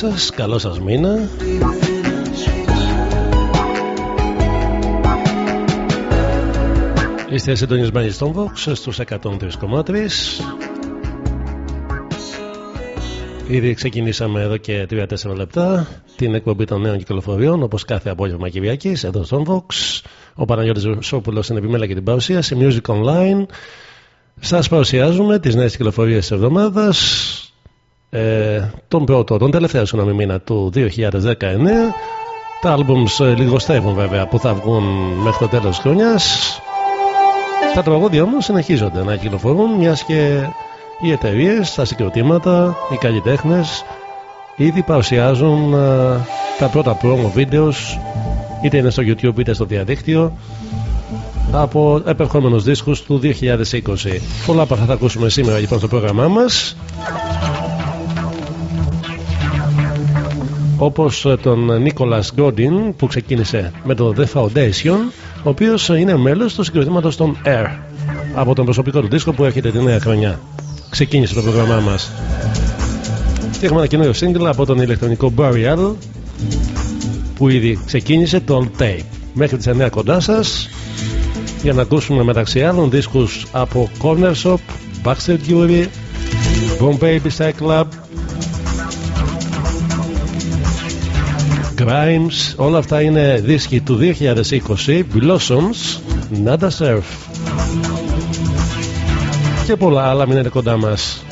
Καλησπέρα σας, καλό σας μήνα. Είστε συντονισμένοι στον Vox στους 103,3. Ήδη ξεκινήσαμε εδώ και 3-4 λεπτά την εκπομπή των νέων κυκλοφοριών όπως κάθε απόγευμα Κυριακής εδώ στον Vox. Ο Παναγιώτης Σόπουλο στην επιμέλεια και την παρουσίαση Music Online. Σας παρουσιάζουμε τις νέες κυκλοφορίες της εβδομάδας ε, τον πρώτο, τον τελευταίο συγγνώμη μήνα του 2019 τα άλμπουμς ε, λιγοστεύουν βέβαια που θα βγουν μέχρι το τέλος της χρονιάς. Τα τραγούδια όμως συνεχίζονται να κυκλοφορούν μιας και οι εταιρείες, τα συγκροτήματα, οι καλλιτέχνες ήδη παρουσιάζουν ε, τα πρώτα promo videos είτε είναι στο YouTube είτε στο διαδίκτυο από επερχόμενους δίσκους του 2020 πολλά από αυτά θα ακούσουμε σήμερα λοιπόν στο πρόγραμμά μας όπως τον Νίκολας Γκόντιν που ξεκίνησε με το The Foundation ο οποίος είναι μέλος του συγκροτήματος των Air από τον προσωπικό του δίσκο που έρχεται τη νέα χρονιά. Ξεκίνησε το πρόγραμμά μας. Και έχουμε ένα καινούριο σύγκλημα από τον ηλεκτρονικό Burial που ήδη ξεκίνησε το All Tape μέχρι τις 9 κοντά σας για να ακούσουμε μεταξύ άλλων δίσκους από Corner Shop, Baxter Jewelry, Bombay Side Club Grimes, όλα αυτά είναι δίσκοι του 2020 Blossoms, Nada Surf. Και πολλά άλλα μείνετε κοντά μας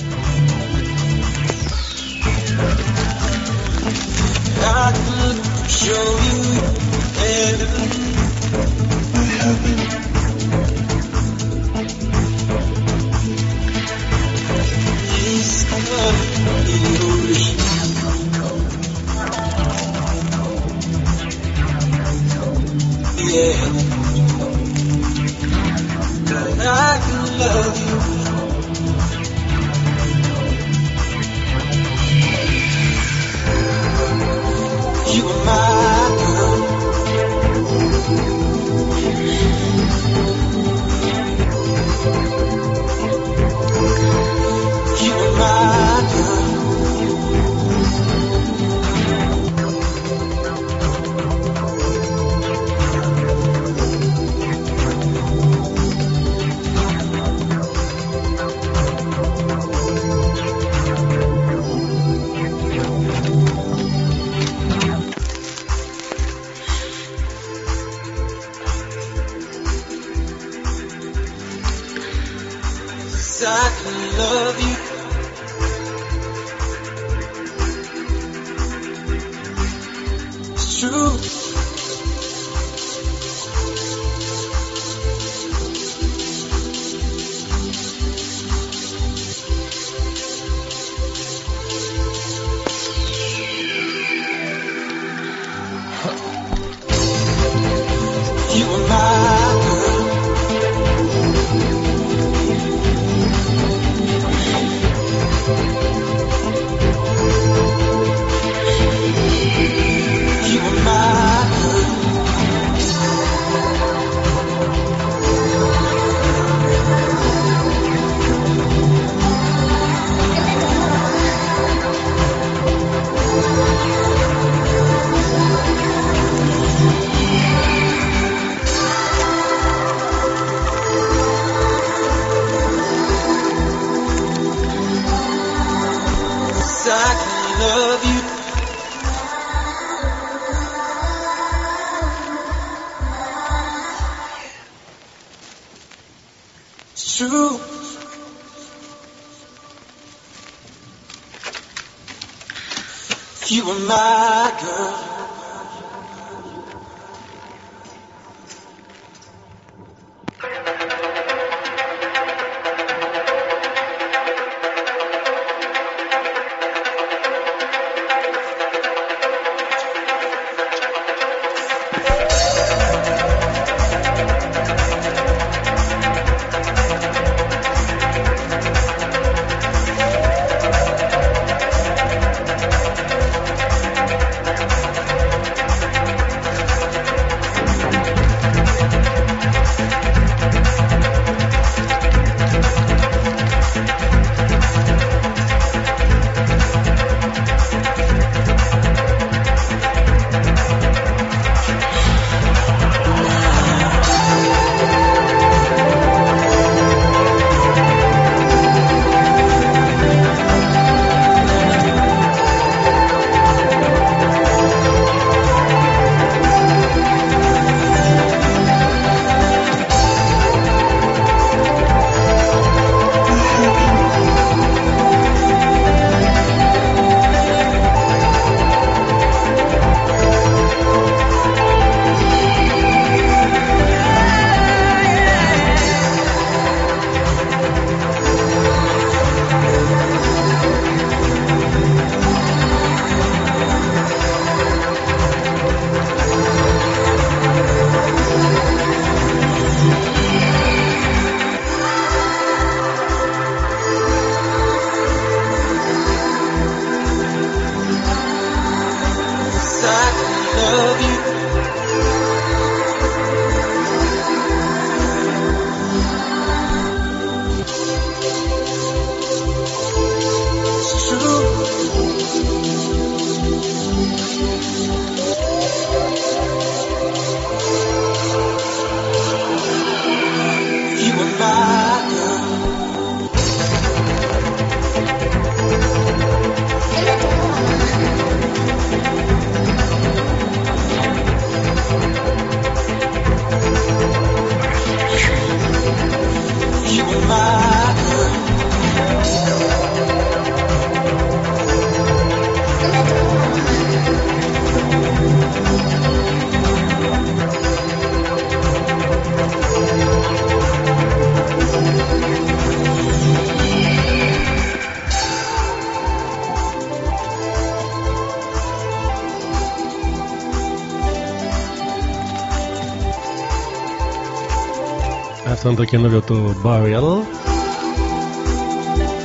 Αυτό είναι το καινούριο του Burial.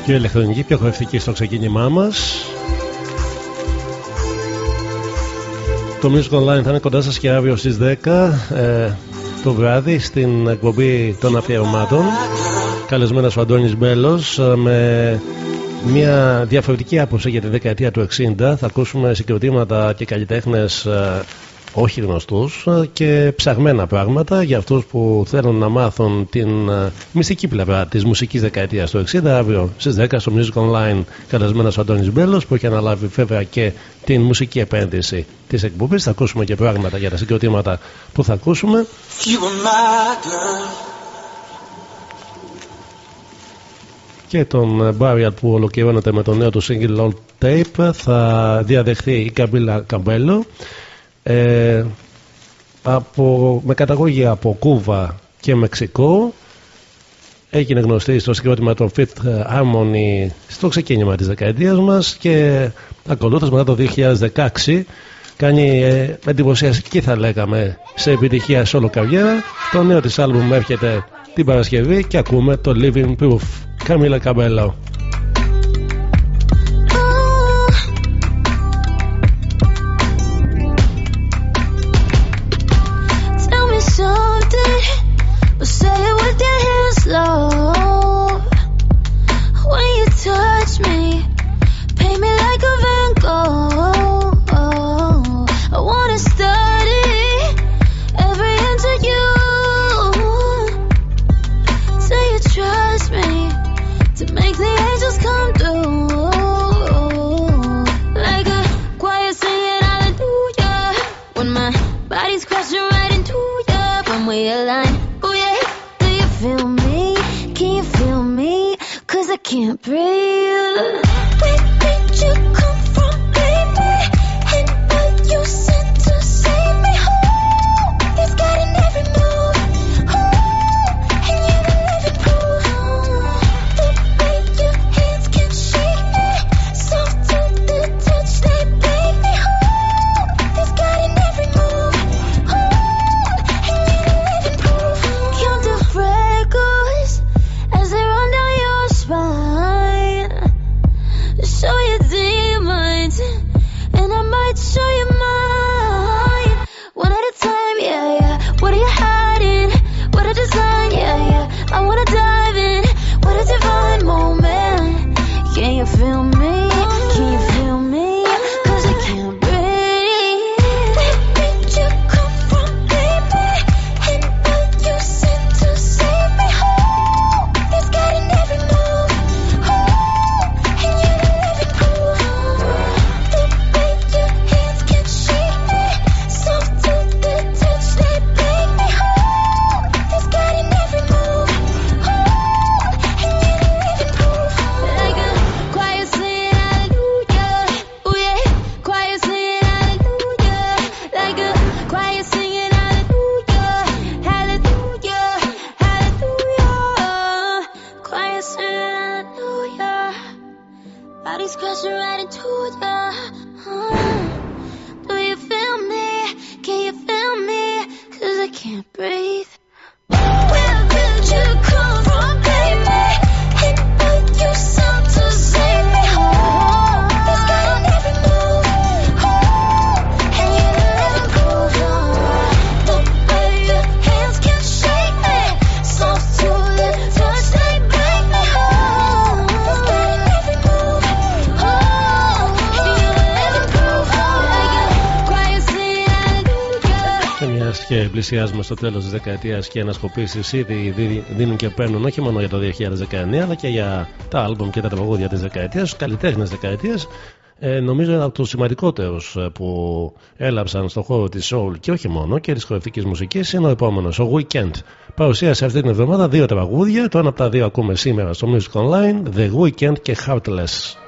Πιο ηλεκτρονική, πιο χορευτική στο ξεκίνημά μας. Το Music Online θα είναι κοντά σας και αύριο στις 10 ε, το βράδυ στην εκπομπή των αφιερωμάτων. Καλεσμένος ο Αντώνης Μπέλος ε, με μια διαφορετική άποψη για τη δεκαετία του 60. Θα ακούσουμε συγκροτήματα και καλλιτέχνες ε, όχι γνωστούς και ψαγμένα πράγματα για αυτούς που θέλουν να μάθουν την ε, μυστική πλευρά της μουσικής δεκαετίας του 60 αύριο στις 10 στο Music Online καλεσμένος ο Αντώνης Μπέλος που έχει αναλάβει βέβαια και την μουσική επένδυση της εκπομπής. Θα ακούσουμε και πράγματα για τα συγκροτήματα που θα ακούσουμε. Και τον Μπάριαλ που ολοκληρώνεται με το νέο του single Old Tape θα διαδεχθεί η Καμπίλα Καμπέλο ε, από, με καταγωγή από Κούβα και Μεξικό έγινε γνωστή στο συγκρότημα των Fifth Harmony στο ξεκίνημα της δεκαετίας μας και ακολούθως μετά το 2016 κάνει ε, εντυπωσιαστική θα λέγαμε σε επιτυχία σε όλο καριέρα. Το νέο της άλμπουμ έρχεται την Παρασκευή και ακούμε το Living Proof. Καμίλα somewhere aligned. Oh yeah, do you feel me? Can you feel me? Cause I can't breathe. Πλησιάζουμε στο τέλος της δεκαετίας και οι ανασκοπήσεις ήδη δίνουν και παίρνουν όχι μόνο για το 2019 αλλά και για τα άλμπομ και τα τραγούδια της δεκαετίας, τους καλλιτέχνες δεκαετίας ε, νομίζω ένα από τους σημαντικότερους ε, που έλαψαν στον χώρο της soul και όχι μόνο και της χορευτικής μουσικής είναι ο επόμενος, ο Weekend. Παρουσίασε αυτή την εβδομάδα δύο τραγούδια. Το ένα από τα δύο ακούμε σήμερα στο Music Online, The Weekend και Heartless.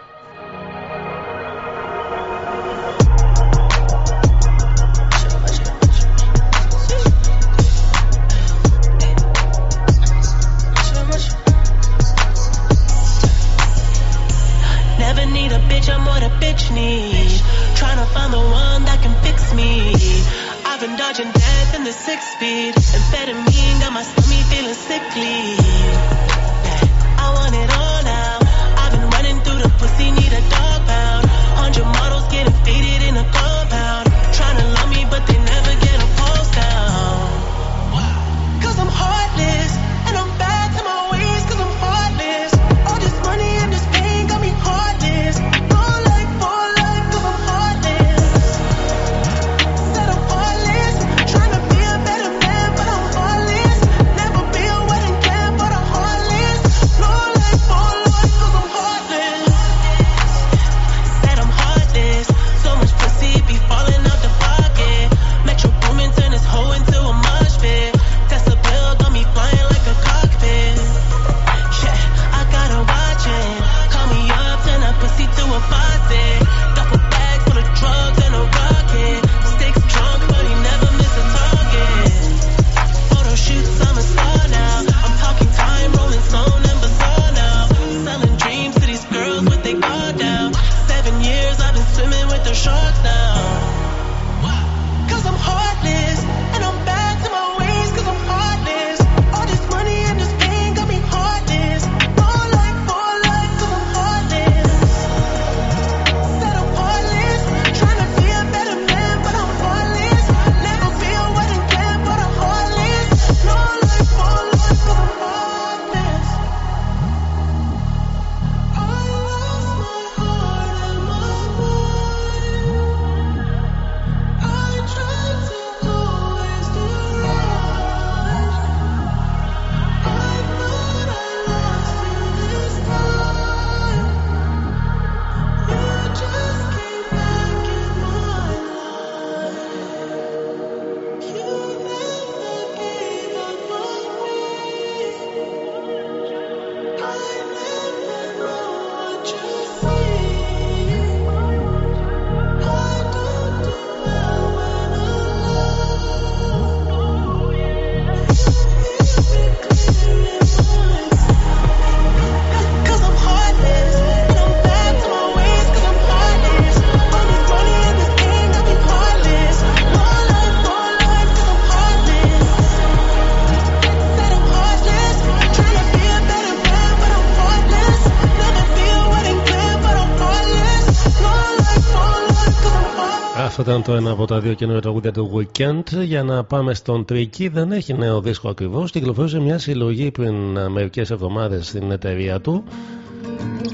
Το ένα από τα δύο καινούργια τραγούδια του Weekend. Για να πάμε στον Τρίκη, δεν έχει νέο δίσκο ακριβώς. Κυκλοφόρησε μια συλλογή πριν μερικές εβδομάδες στην εταιρεία του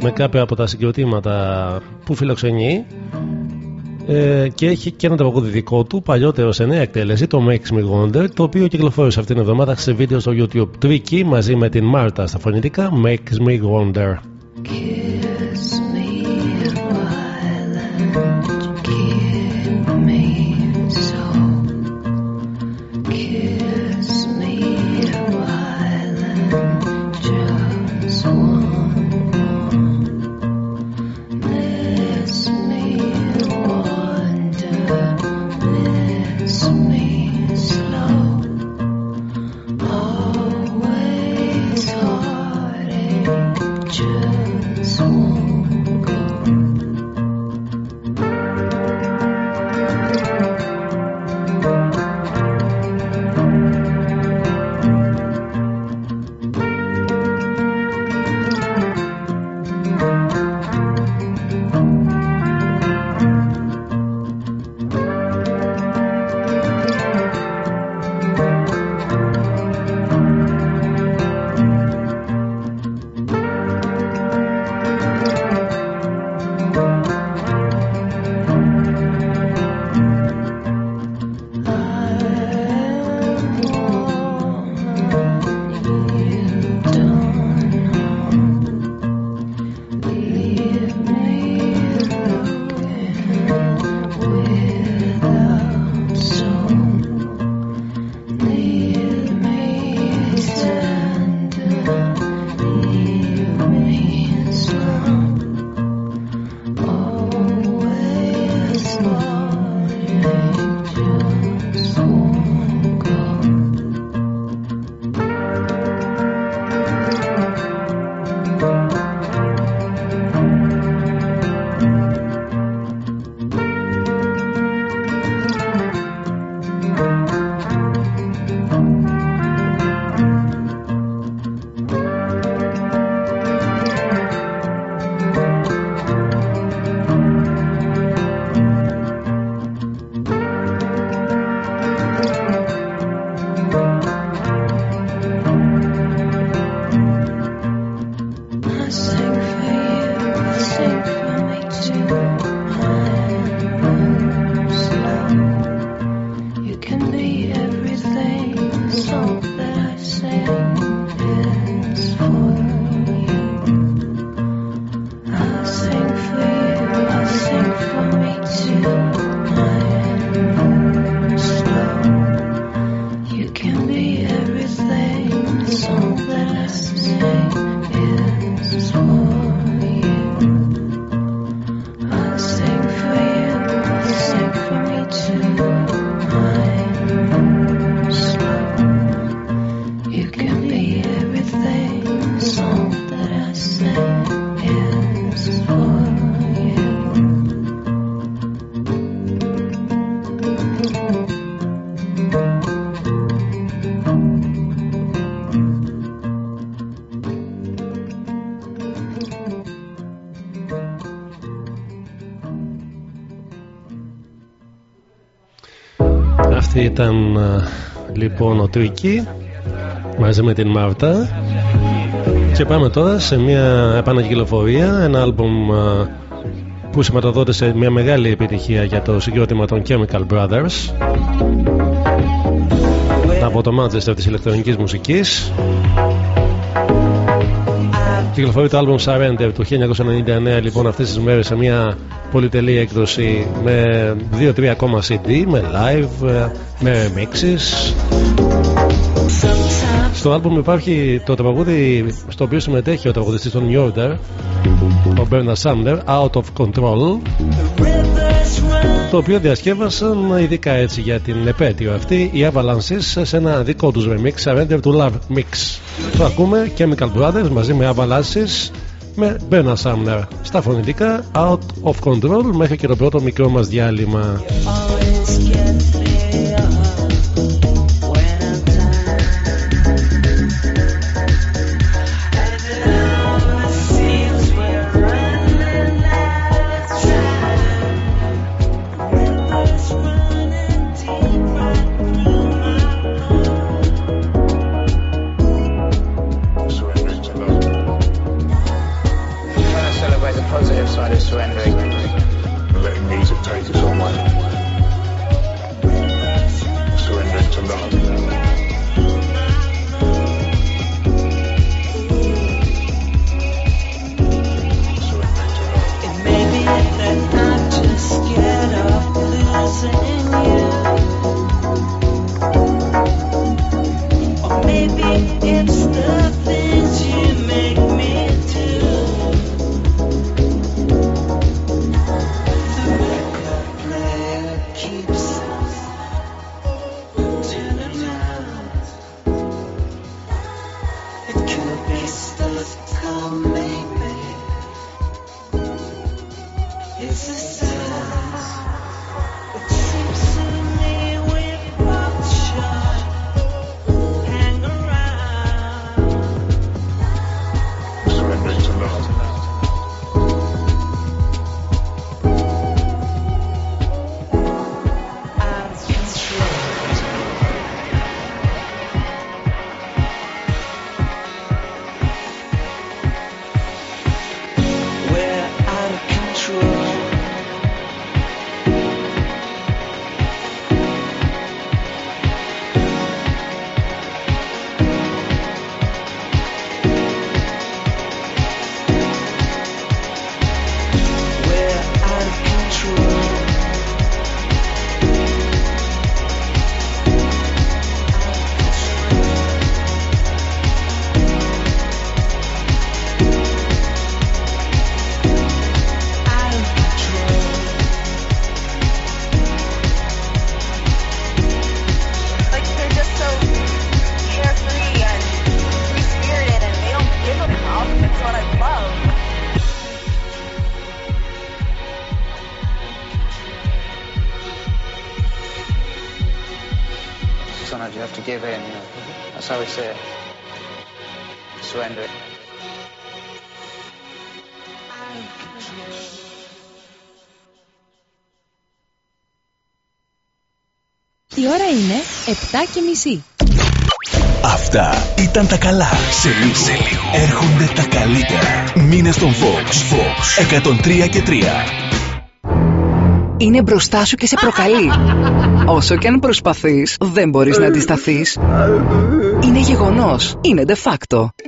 με κάποια από τα συγκροτήματα που φιλοξενεί. Ε, και έχει και ένα τραγούδι δικό του, παλιότερο σε νέα εκτέλεση, το Makes Me Wonder, το οποίο κυκλοφόρησε αυτήν την εβδομάδα σε βίντεο στο YouTube. Τρίκη μαζί με την Μάρτα στα φωνητικά Makes Me Wonder. Ήταν λοιπόν ο Τρίκη μαζί με την Μάρτα. Και πάμε τώρα σε μια επανακυκλοφορία ένα άλμπουμ που σηματοδότησε μια μεγάλη επιτυχία για το συγκρότημα των Chemical Brothers από το Manchester της ηλεκτρονικής μουσικής. Κυκλοφορεί το album Surrender του 1999 λοιπόν αυτές τις μέρες σε μια πολυτελή έκδοση με 2-3 ακόμα CD με live, με mixes στο άλμπουμ υπάρχει το τραγούδι στο οποίο συμμετέχει ο τραγουδιστής των New Order ο Bernard Sumner Out of Control το οποίο διασκεύασαν ειδικά έτσι για την επέτειο αυτή οι Avalanches σε ένα δικό τους remix Surrender to Love Mix. Το ακούμε Chemical Brothers μαζί με Avalanches με Bernard Sumner. Στα φωνητικά Out of Control μέχρι και το πρώτο μικρό μας διάλειμμα είναι 7 και μισή. Αυτά ήταν τα καλά. Σε λίγο, Σε λίγο. έρχονται τα καλύτερα. Μήνε στον Fox. Fox 103 και 3. Είναι μπροστά σου και σε προκαλεί. Όσο και αν προσπαθείς, δεν μπορείς να αντισταθείς. Είναι γεγονός. Είναι de facto.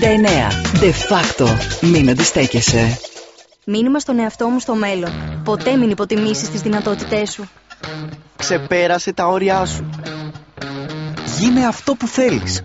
De facto. Μην αντιστέκεσαι. Μήνυμα στον εαυτό μου στο μέλλον. Ποτέ μην υποτιμήσεις τις δυνατότητές σου. Ξεπέρασε τα όρια σου. Γίνε αυτό που θέλεις.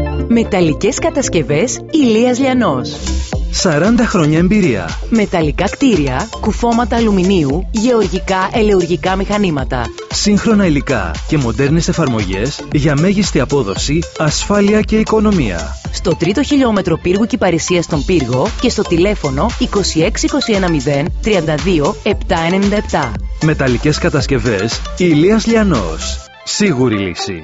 Μεταλλικές κατασκευές Ηλίας Λιανός. 40 χρόνια εμπειρία. Μεταλλικά κτίρια, κουφώματα αλουμινίου, γεωργικά ελεουργικά μηχανήματα. Σύγχρονα υλικά και μοντέρνες εφαρμογές για μέγιστη απόδοση, ασφάλεια και οικονομία. Στο τρίτο χιλιόμετρο πύργου Κυπαρισίας στον Πύργο και στο τηλέφωνο 26210 32 797. Μεταλλικές κατασκευές Ηλίας Λιανός. Σίγουρη λύση.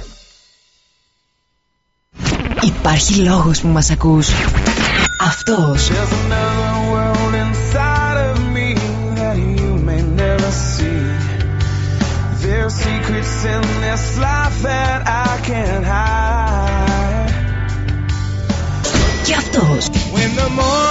Υπάρχει λόγος που μας ακούς. Αυτός. There's another world inside of me that you may never see. There's secrets in this life that I can't hide. Και αυτός. When the morning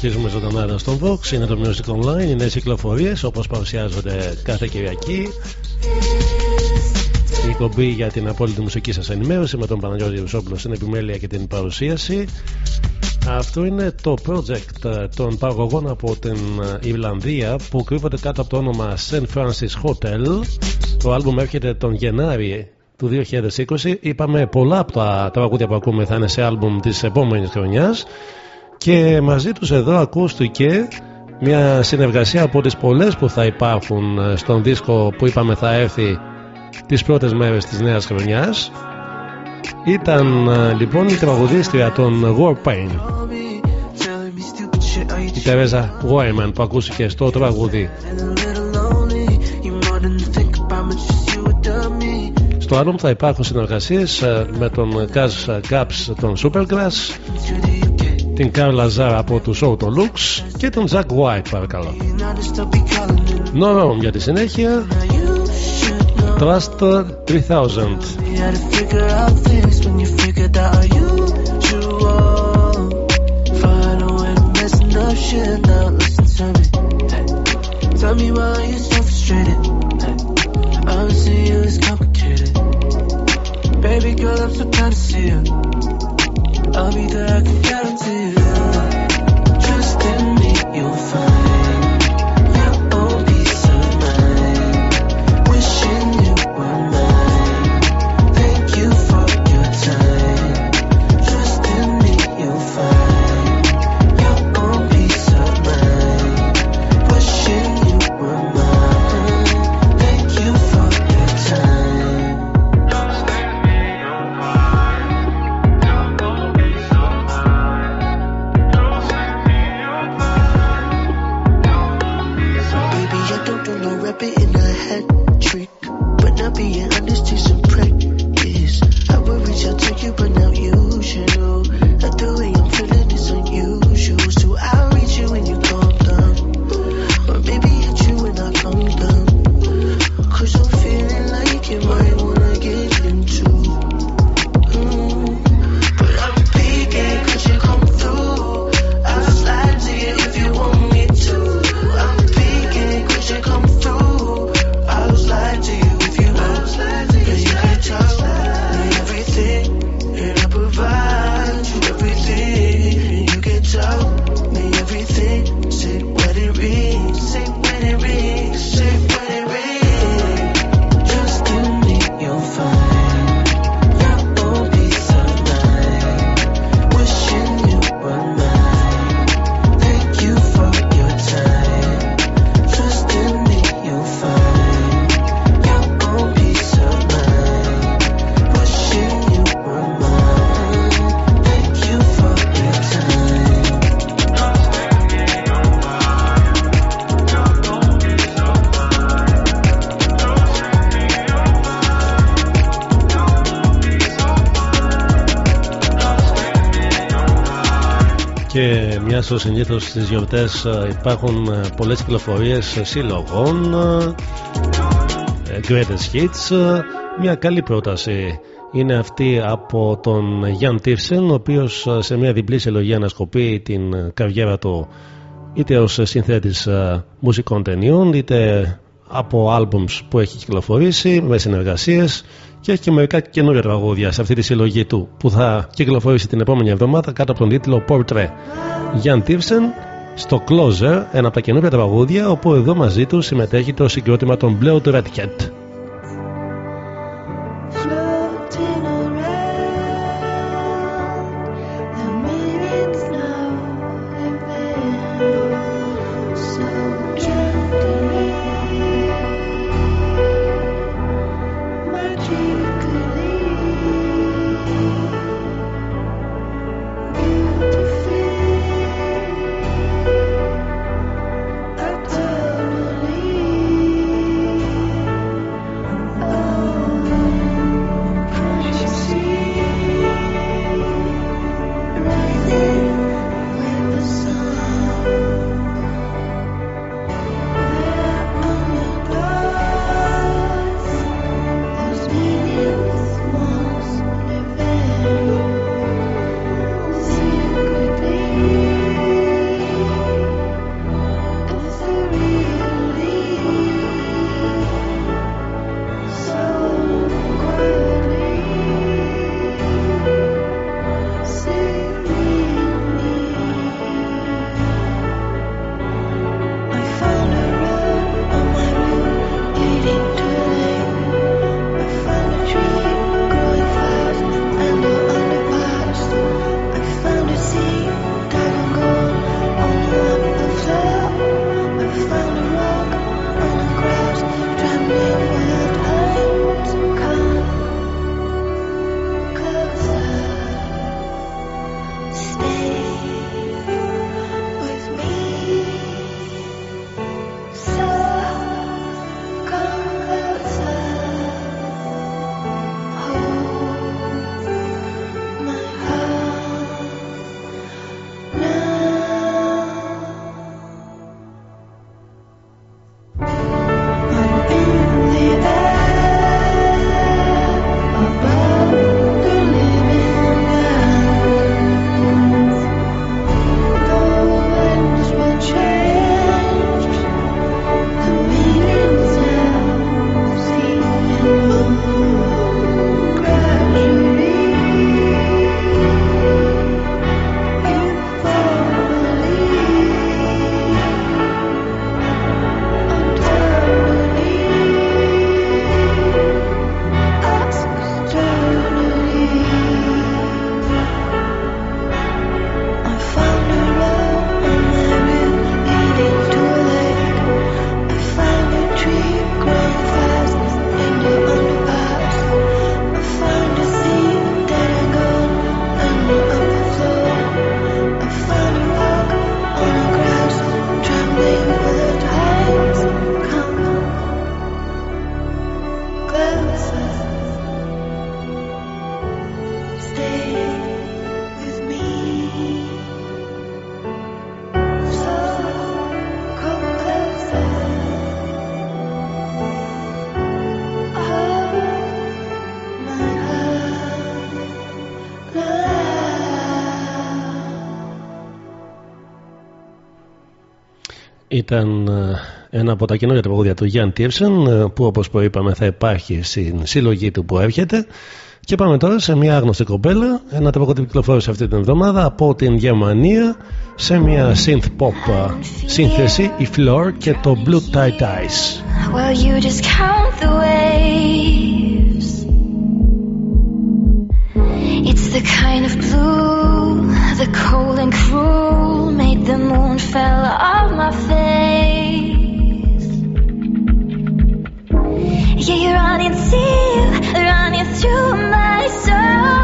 Συνεχίζουμε ζωντανά εδώ στον Vox. Είναι το Music Online. Οι νέε κυκλοφορίες όπως παρουσιάζονται κάθε Κυριακή. εκπομπή για την απόλυτη μουσική σας ενημέρωση με τον Παναγιώτη Ρουσόπουλο στην επιμέλεια και την παρουσίαση. Αυτό είναι το project ε, των παραγωγών από την ε, Ιρλανδία που κρύβεται κάτω από το όνομα St. Francis Hotel. Το άλμπουμ έρχεται τον Γενάρη του 2020. Είπαμε πολλά από τα τραγούδια που ακούμε θα είναι σε άλμπουμ της επόμενης χρονιάς και μαζί τους εδώ ακούστηκε μια συνεργασία από τις πολλές που θα υπάρχουν ε, στον δίσκο που είπαμε θα έρθει τις πρώτες μέρες της νέας χρονιάς. Ήταν ε, λοιπόν η τραγουδίστρια των Warpaint η Τερέζα Γόιμαν που ακούστηκε στο τραγούδι. Στο άλμπομ θα υπάρχουν συνεργασίες ε, με τον Kaz Gaps των Supergrass την Κάρλα Ζάρα από του Show το Lux και τον Jack White παρακαλώ. No για τη συνέχεια Trust 3000 Baby girl, I'm so glad to see you. I'll be there, I can guarantee you. But. Και μιας στο συνήθως στις γιορτές υπάρχουν ε, πολλές κυκλοφορίε συλλογών, ε, greatest hits. ε, Μια καλή πρόταση είναι αυτή από τον Γιάν Τίρσεν, ο οποίος σε μια διπλή συλλογή ανασκοπεί την ε, καριέρα του είτε ως συνθέτης ε, μουσικών ταινιών είτε από άλμπουμς που έχει κυκλοφορήσει με συνεργασίες και έχει και μερικά καινούργια τραγούδια σε αυτή τη συλλογή του που θα κυκλοφορήσει την επόμενη εβδομάδα κάτω από τον τίτλο Portrait. Γιάν Τίρσεν στο Closer, ένα από τα καινούργια τραγούδια όπου εδώ μαζί του συμμετέχει το συγκρότημα των Blood Redcat. Floating Ήταν ε, ένα από τα καινούργια τραγούδια του Γιάνν Τίευσεν που όπως προείπαμε θα υπάρχει στην συλλογή του που έρχεται και πάμε τώρα σε μια άγνωστη κοπέλα ένα τραγούδι που κυκλοφόρησε αυτή την εβδομάδα από την Γερμανία σε μια synth pop ε, σύνθεση η Floor και το Blue Tide Eyes Well, you just count the waves. It's the kind of blue, the cold and cruel, made the moon fell off my face. Yeah, you're running deep, running through my soul.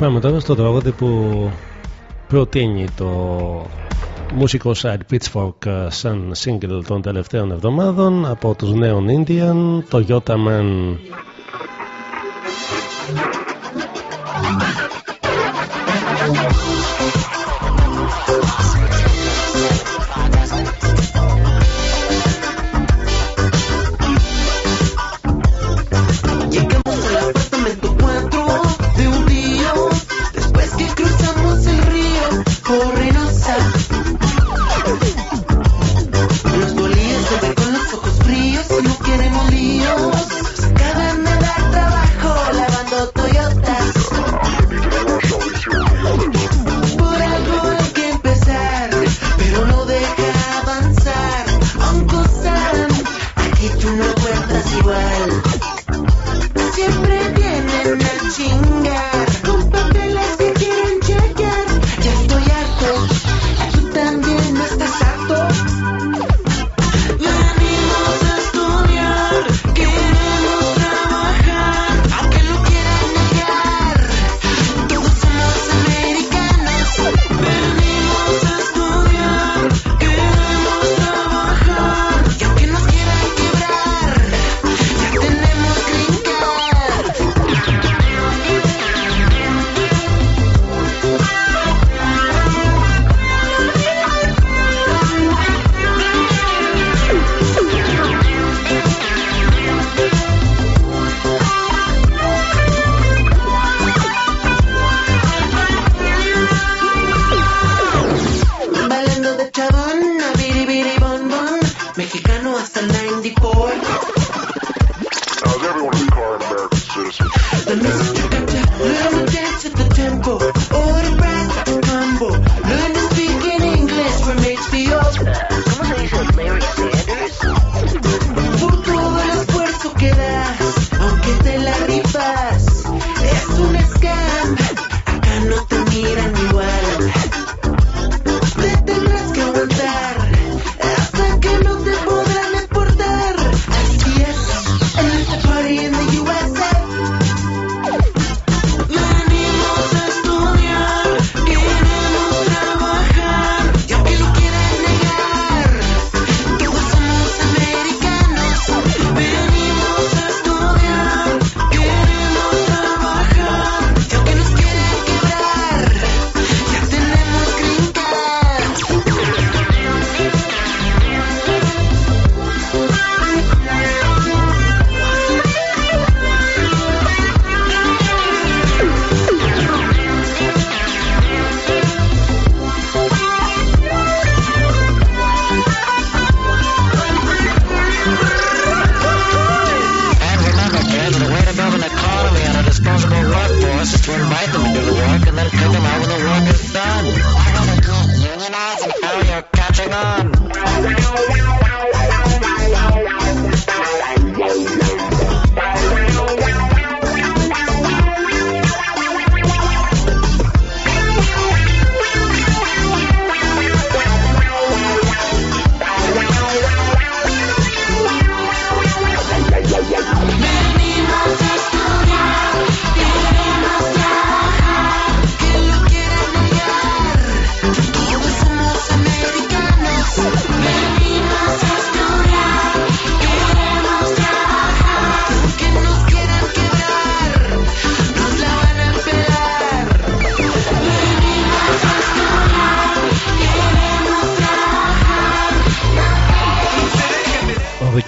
Πάμε τώρα στο τραγούδι που προτείνει το μουσικό site Pitchfork ε, σαν single των τελευταίων εβδομάδων από τους νέων Indian το Yota Man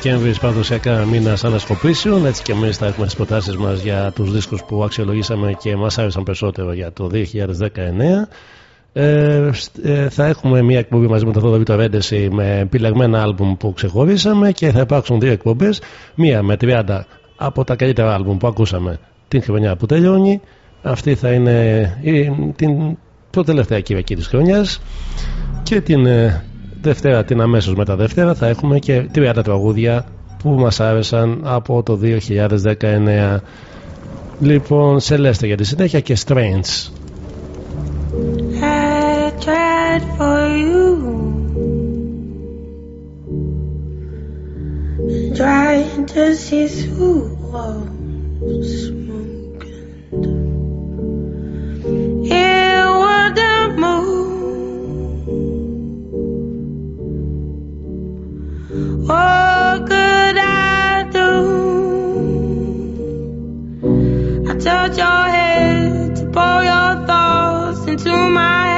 Δεκέμβρης παραδοσιακά μήνα ανασκοπήσεων. Έτσι και εμείς θα έχουμε τις προτάσεις μας για τους δίσκους που αξιολογήσαμε και μας άρεσαν περισσότερο για το 2019. Ε, ε, θα έχουμε μια εκπομπή μαζί με τον Θόδωρο Βίτο Ρέντεση με επιλεγμένα άλμπουμ που ξεχωρίσαμε και θα υπάρξουν δύο εκπομπές. Μία με 30 από τα καλύτερα άλμπουμ που ακούσαμε την χρονιά που τελειώνει. Αυτή θα είναι η, την προτελευταία Κυριακή της χρονιάς. Και την ε, Δευτέρα, την αμέσως μετά Δευτέρα, θα έχουμε και 30 τραγούδια που μας άρεσαν από το 2019. Λοιπόν, Σελέστε για τη συνέχεια και Strange. I tried for you. Trying to see through walls smoking. It was the What could I do? I touch your head to pour your thoughts into my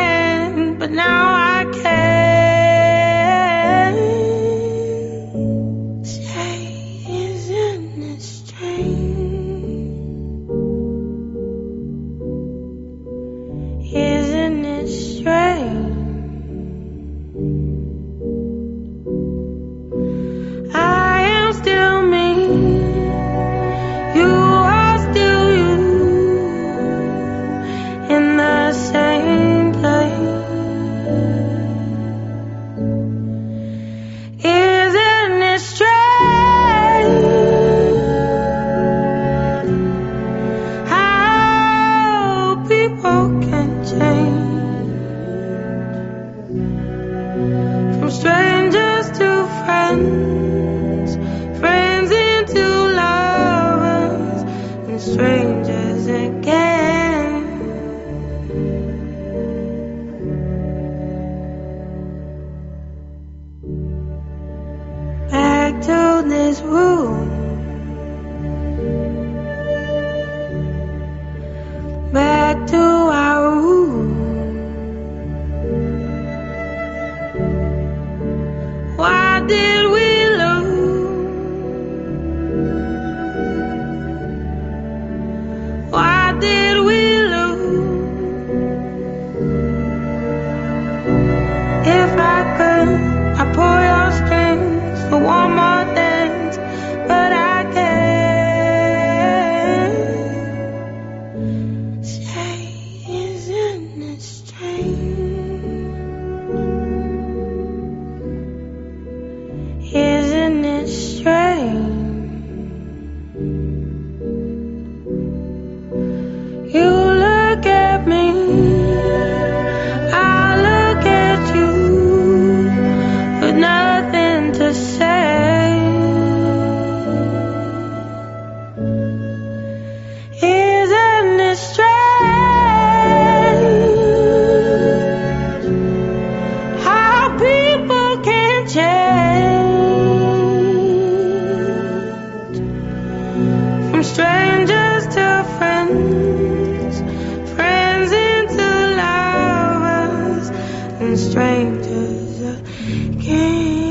and strangers again.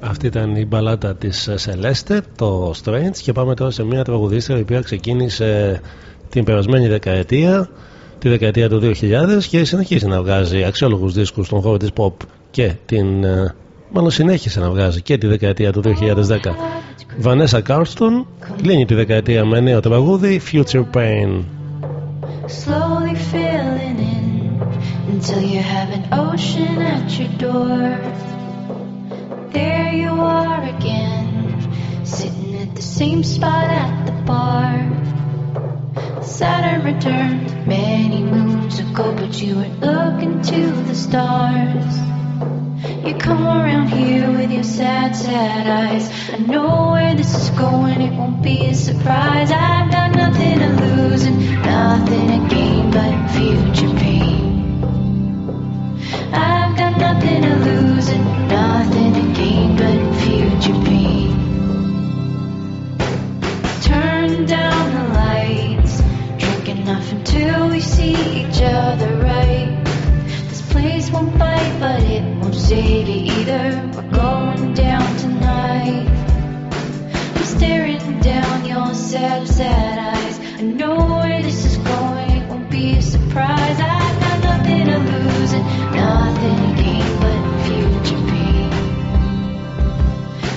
Αυτή ήταν η μπαλάτα της Celeste, το Strange και πάμε τώρα σε μια τραγουδίστρια η οποία ξεκίνησε την περασμένη δεκαετία, τη δεκαετία του 2000 και συνεχίζει να βγάζει αξιόλογους δίσκους στον χώρο της pop και την, ε, μάλλον συνέχισε να βγάζει και τη δεκαετία του 2010. Vanessa Carlton κλείνει τη δεκαετία με νέο τραγούδι Future Pain. Slowly filling in until you have an ocean at your door. There you are again, sitting at the same spot at the bar. Saturn returned many moons ago, but you were looking to the stars. You come around here with your sad, sad eyes. I know where this is going, it won't be a surprise. I've got nothing to lose and nothing to gain but future pain. I've got nothing to lose and nothing to gain but future pain. Turn down the lights, drink enough until we see each other right. This place won't bite, but it won't save you either. We're going down tonight. I'm staring down your sad, sad eyes. I know where this is surprise. I've got nothing to lose and nothing to gain but future pain.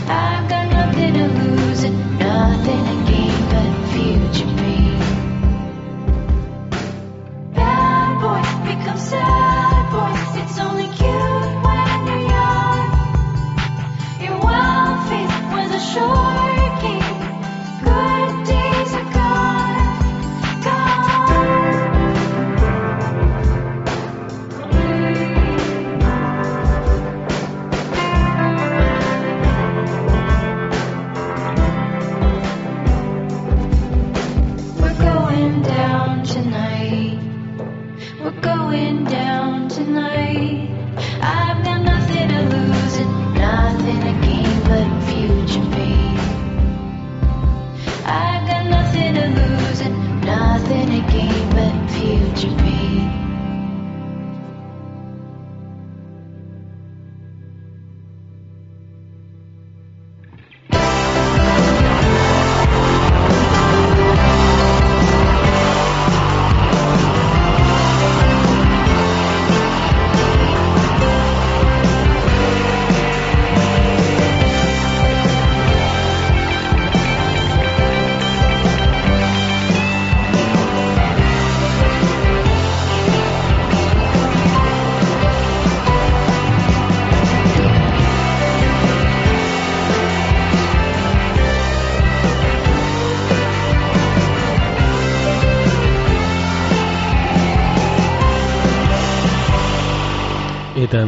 I've got nothing to lose and nothing to gain but future pain. Bad sad. It's only cute when you're young. Your wild was a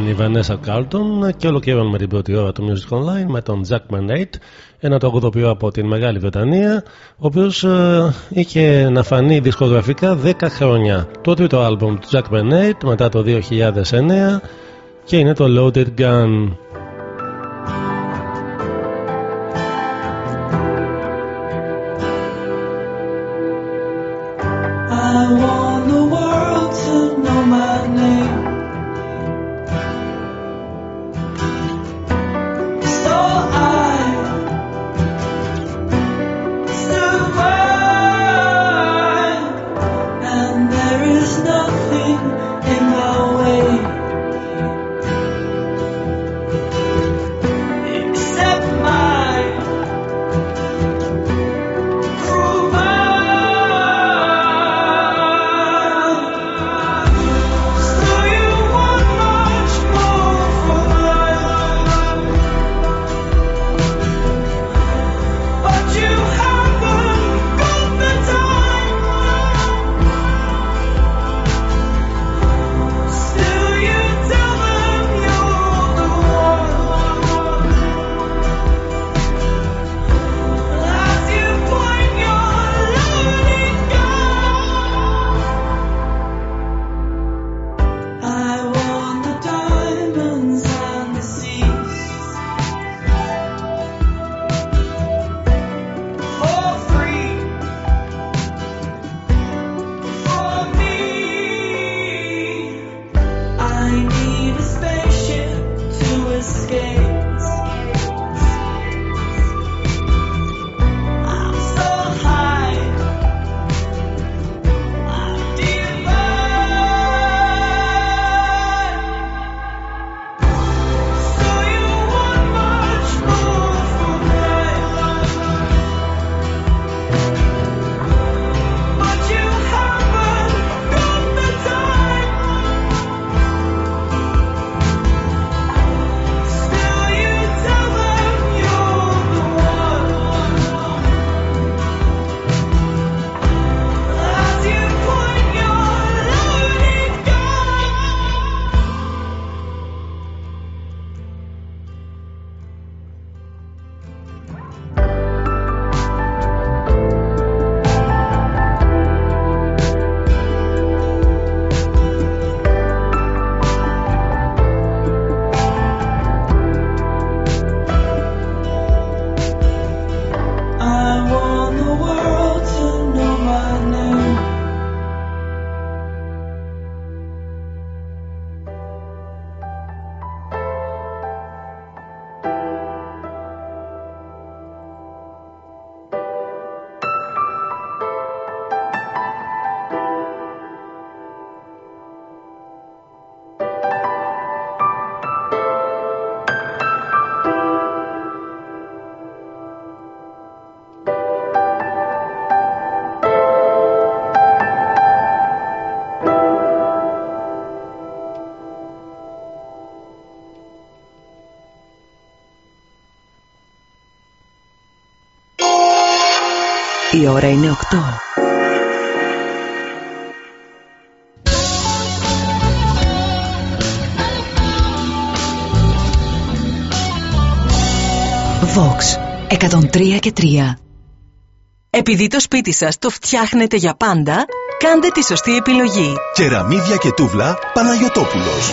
η Vanessa Carlton και ολοκληρώνουμε την πρώτη ώρα του Music Online με τον Jack Manate, ένα τραγουδοποιό από την Μεγάλη Βρετανία, ο οποίος είχε να φανεί δισκογραφικά 10 χρόνια. Το τρίτο άλμπουμ του Jack Manate μετά το 2009 και είναι το Loaded Gun. I want the world Η ώρα είναι 8. Vox 103 και 3 Επειδή το σπίτι σας το φτιάχνετε για πάντα, κάντε τη σωστή επιλογή. Κεραμίδια και τούβλα Παναγιωτόπουλος.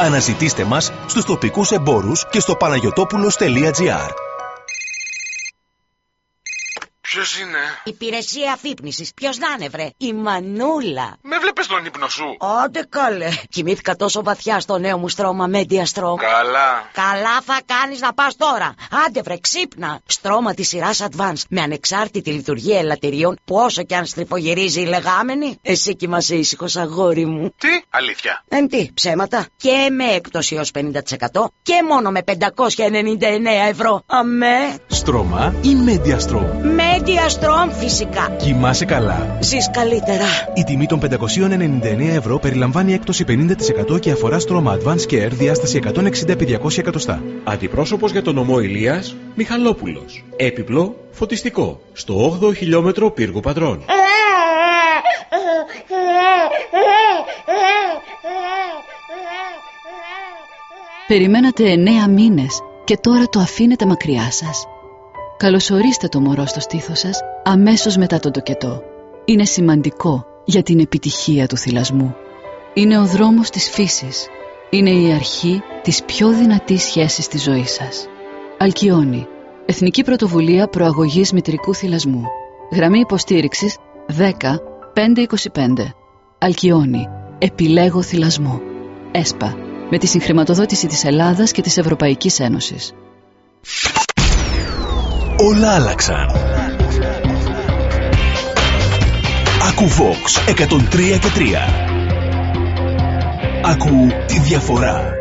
Αναζητήστε μας στους τοπικούς εμπόρους και στο παναγιωτόπουλος.gr Ποιος είναι; Υπηρεσία αφύπνιση. Ποιος να είναι, βρε; Η Μανούλα. Με βλέπεις τον ύπνο σου; Άντε καλέ. Κοιμήθηκα τόσο βαθιά στο νέο μου στρώμα Media Strom. Καλά. Καλά θα κάνεις να πας τώρα. Άντε βρε, ξύπνα. Στρώμα της σειράς Advance με ανεξάρτητη λειτουργία ελαττηρίων που όσο και αν στριφογυρίζει η λεγάμενη. Εσύ κοιμάσαι ήσυχος, αγόρι μου. Τι, αλήθεια. Εν τι, ψέματα. Και με έκπτωση έως 50% και μόνο με 599 ευρώ. Αμέ. Στρώμα ή Mediastrom. Media Strom φυσικά. Κοιμάσαι καλά. Ζεις καλύτερα. Η τιμή των 599 ευρώ περιλαμβάνει έκπτωση 50% και αφορά στρώμα Advanced Care διάσταση 160x200 εκατοστά. Αντιπρόσωπος για τον νομό Ηλίας, Μιχαλόπουλος. Έπιπλο, φωτιστικό. Στο 8ο χιλιόμετρο πύργου Πατρών. Περιμένατε εννέα μήνες και τώρα το αφήνετε μακριά σας. Καλωσορίστε το μωρό στο στήθος σας αμέσως μετά τον τοκετό. Είναι σημαντικό για την επιτυχία του θυλασμού. Είναι ο δρόμος της φύσης. Είναι η αρχή της πιο δυνατής σχέσης της ζωής σας. Αλκιόνι. Εθνική Πρωτοβουλία Προαγωγής Μητρικού Θυλασμού. Γραμμή υποστήριξης 10 525. Αλκιόνι. Επιλέγω θυλασμό. ΕΣΠΑ. Με τη συγχρηματοδότηση της Ελλάδας και της Ευρωπαϊκής Ένωσης. Όλα άλλαξαν. Ακού Vox 103 και 3. Ακού τη διαφορά.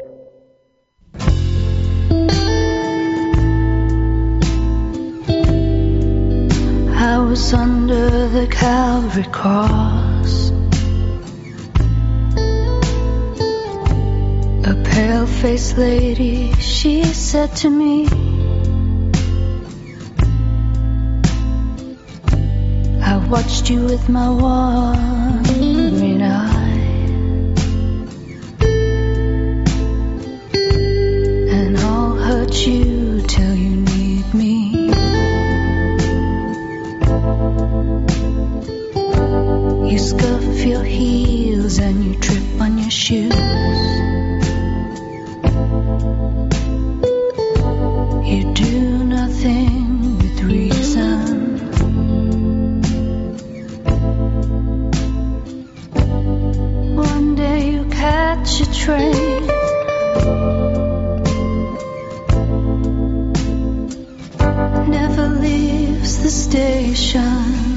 I was under the Calvary cross. A pale faced lady, she said to me, watched you with my wandering eye. And I'll hurt you till you need me. You scuff your heels and you trip on your shoes. The station.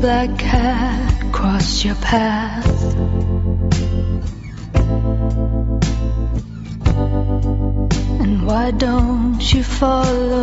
Black cat crossed your path. And why don't you follow?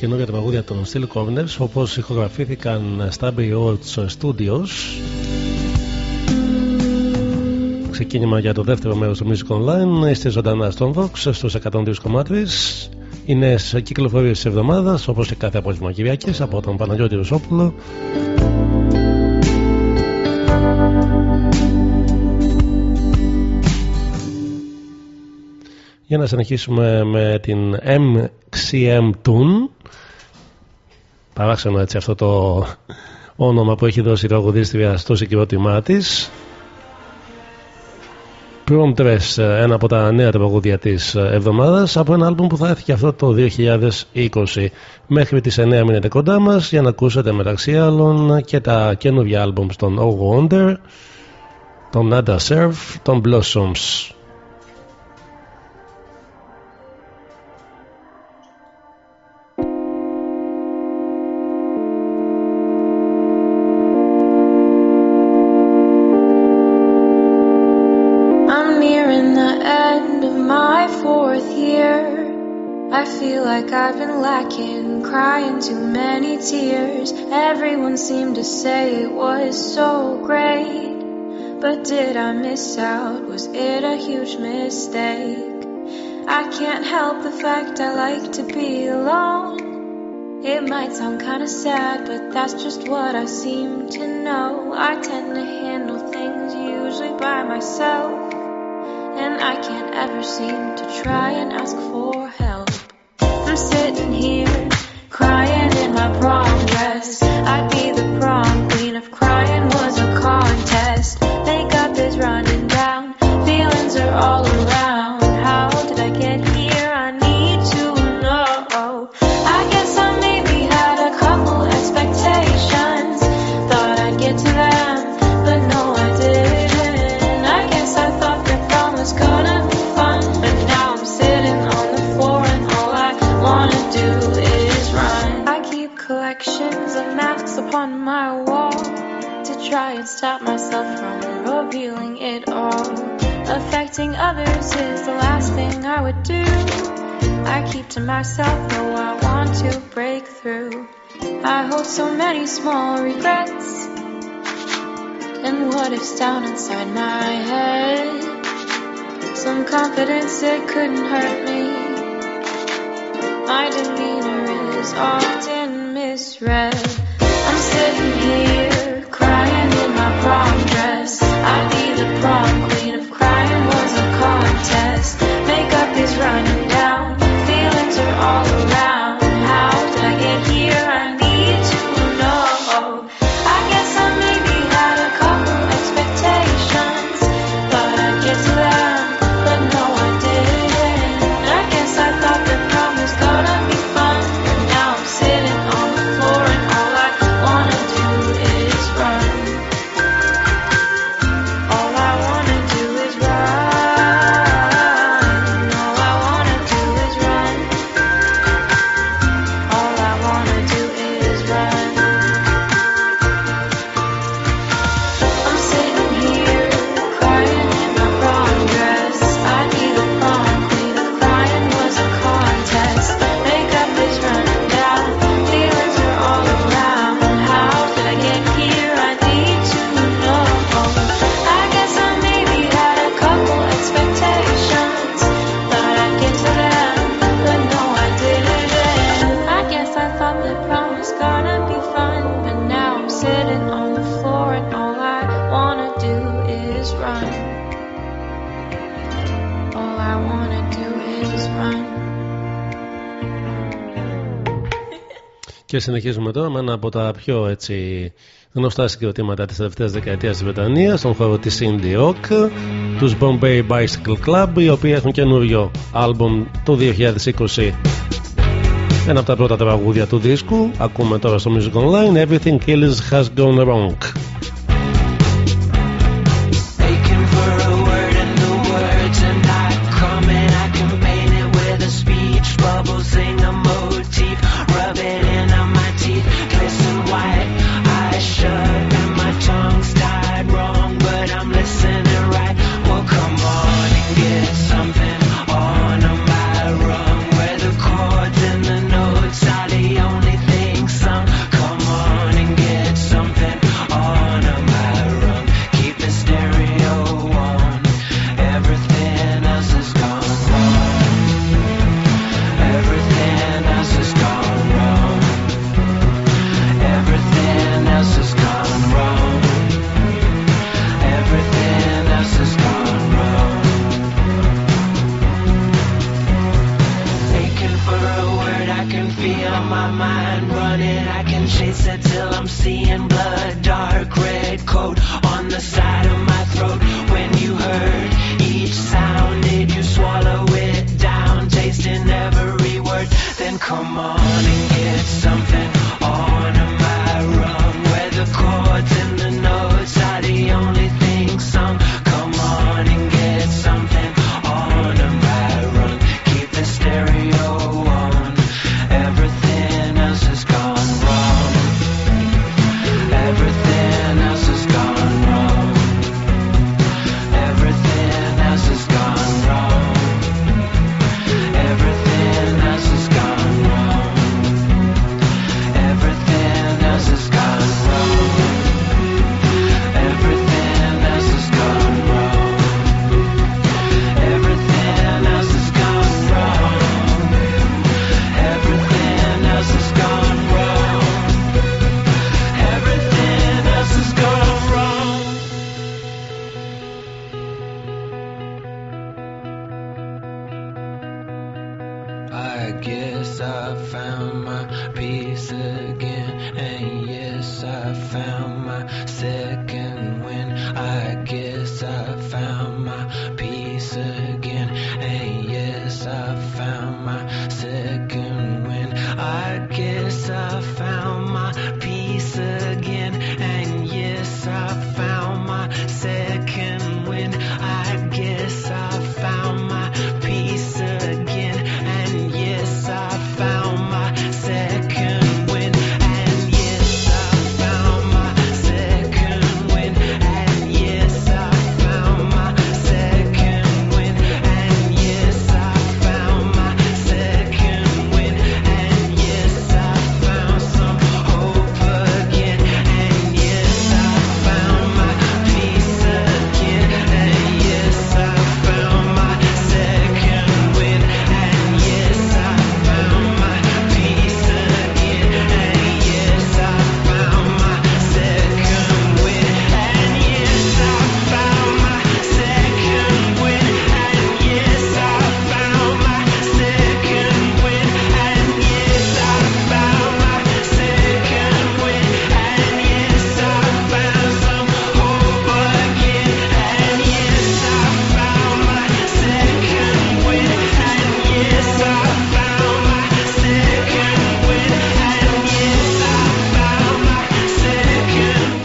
Καινούργια τραγούδια των Steel Corners όπως ηχογραφήθηκαν στα Abbey Road Studios. Ξεκίνημα για το δεύτερο μέρος του Music Online. Είστε ζωντανά στον Vox στους 102 κομμάτρες οι νέες κυκλοφορίες της εβδομάδας όπως και κάθε απόγευμα Κυριακής από τον Παναγιώτη Ρωσόπουλο για να συνεχίσουμε με την MCM Tune παράξενο έτσι αυτό το όνομα που έχει δώσει η τραγουδίστρια στο συγκρότημά της. Promptress, ένα από τα νέα τραγούδια της εβδομάδας από ένα άλμπουμ που θα έρθει και αυτό το 2020 μέχρι τις 9 μείνετε κοντά μας για να ακούσετε μεταξύ άλλων και τα καινούργια άλμπουμ των Oh Wonder τον Nada Surf, τον Blossoms been crying too many tears. Everyone seemed to say it was so great. But did I miss out? Was it a huge mistake? I can't help the fact I like to be alone. It might sound kinda sad, but that's just what I seem to know. I tend to handle things usually by myself. And I can't ever seem to try and ask for help. I'm sitting here, crying in my prom dress. I'd be the prom and stop myself from revealing it all. Affecting others is the last thing I would do. I keep to myself, though I want to break through. I hold so many small regrets and what ifs down inside my head. Some confidence it couldn't hurt me. My demeanor is often misread. I'm sitting here running Και συνεχίζουμε τώρα με ένα από τα πιο έτσι, γνωστά συγκροτήματα της τελευταίας δεκαετίας της Βρετανίας στον χώρο της Indie Rock τους Bombay Bicycle Club οι οποίοι έχουν καινούριο άλμπουμ το 2020 ένα από τα πρώτα τραγούδια του δίσκου ακούμε τώρα στο Music Online Everything Kills Has Gone Wrong.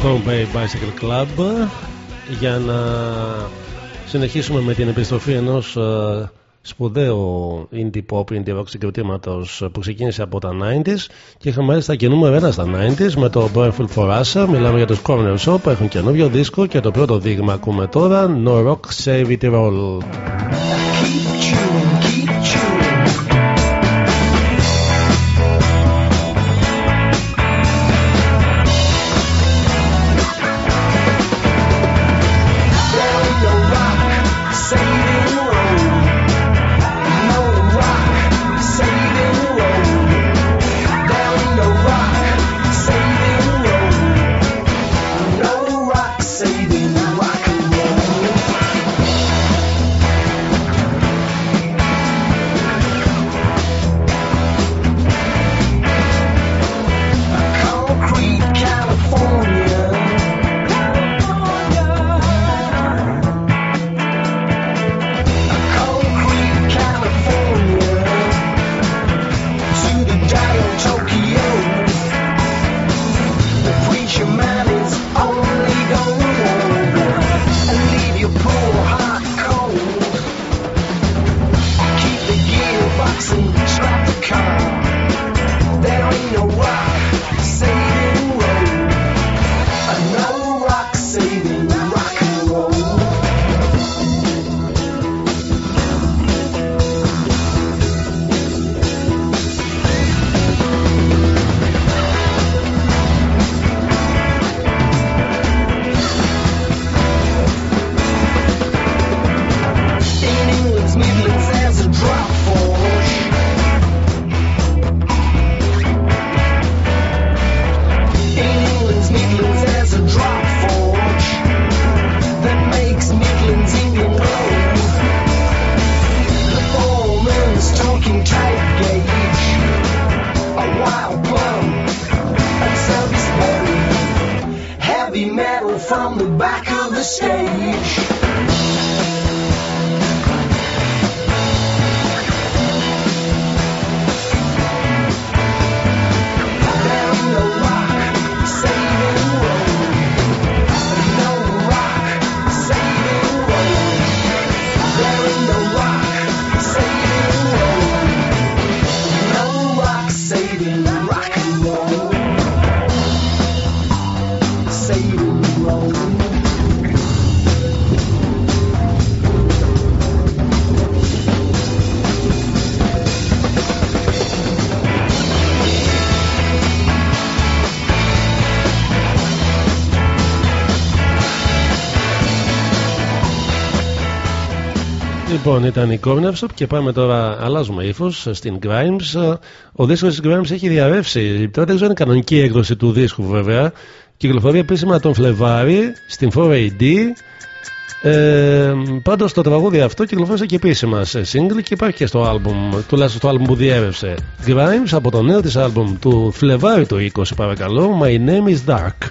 Home Bay Bicycle Club για να συνεχίσουμε με την επιστροφή ενός ε, σπουδαίου indie pop, indie rock συγκριτήματος που ξεκίνησε από τα 90s και είχαμε μάλιστα στα βέβαια στα 90s με το Barefoot for Usher, μιλάμε για τους Corner Shop, έχουν καινούριο δίσκο και το πρώτο δείγμα ακούμε τώρα, No Rock Save It All. Λοιπόν, ήταν η Cornerstop και πάμε τώρα, αλλάζουμε ύφος στην Grimes. Ο δίσκος της Grimes έχει διαρρεύσει. Τώρα δεν ξέρω αν είναι κανονική έκδοση του δίσκου βέβαια. Κυκλοφορεί επίσημα τον Φλεβάρι στην 4AD. Ε, Πάντως το τραγούδι αυτό κυκλοφόρησε και επίσημα σε single και υπάρχει και στο album, τουλάχιστον στο album που διέρευσε. Grimes από το νέο της album του Φλεβάρι το 20, παρακαλώ. My name is Dark.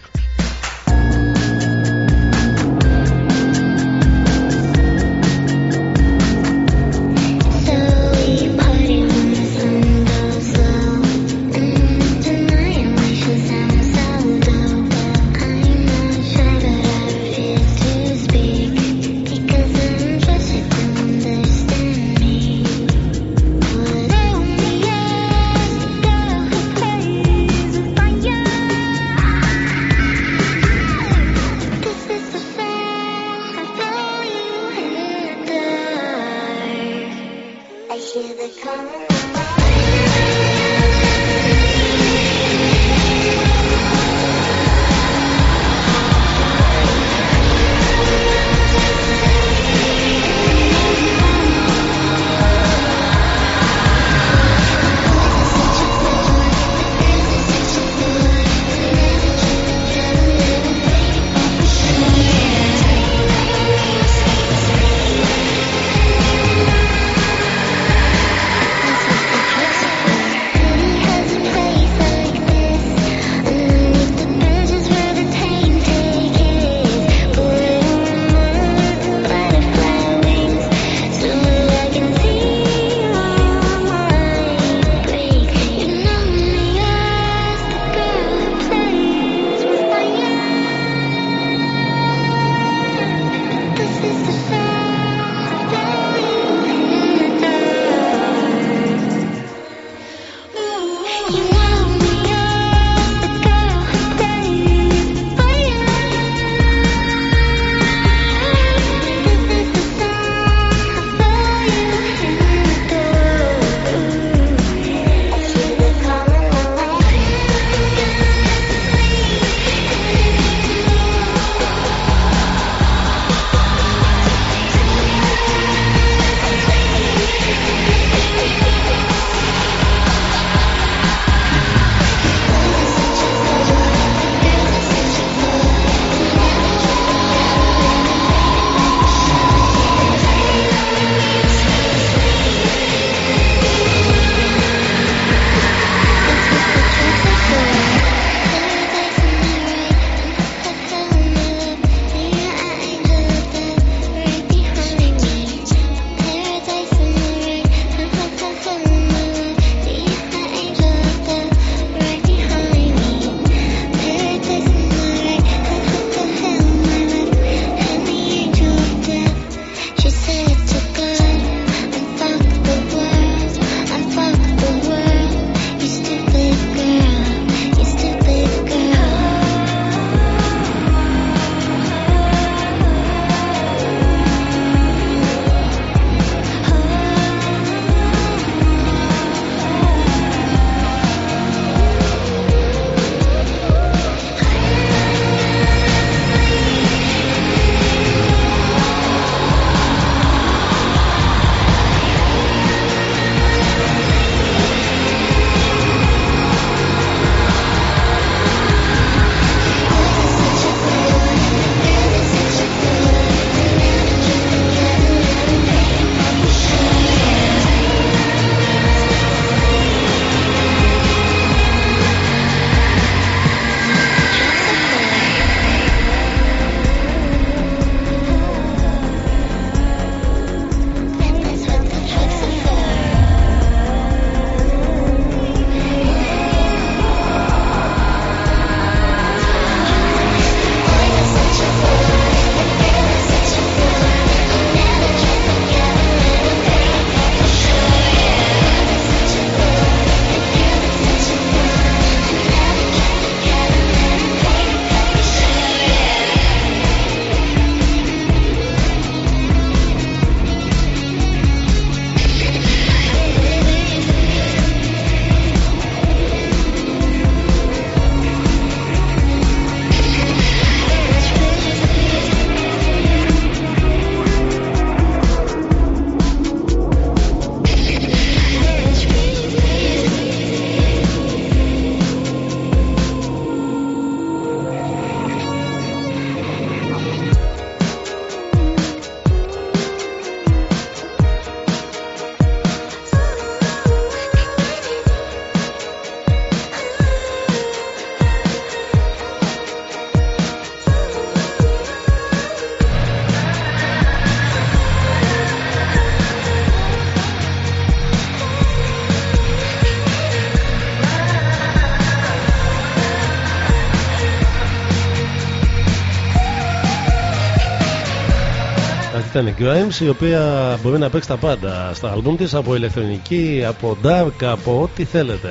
Αυτή ήταν η Grimes η οποία μπορεί να παίξει τα πάντα στα άλμπουμ της από ηλεκτρονική, από dark, από ό,τι θέλετε.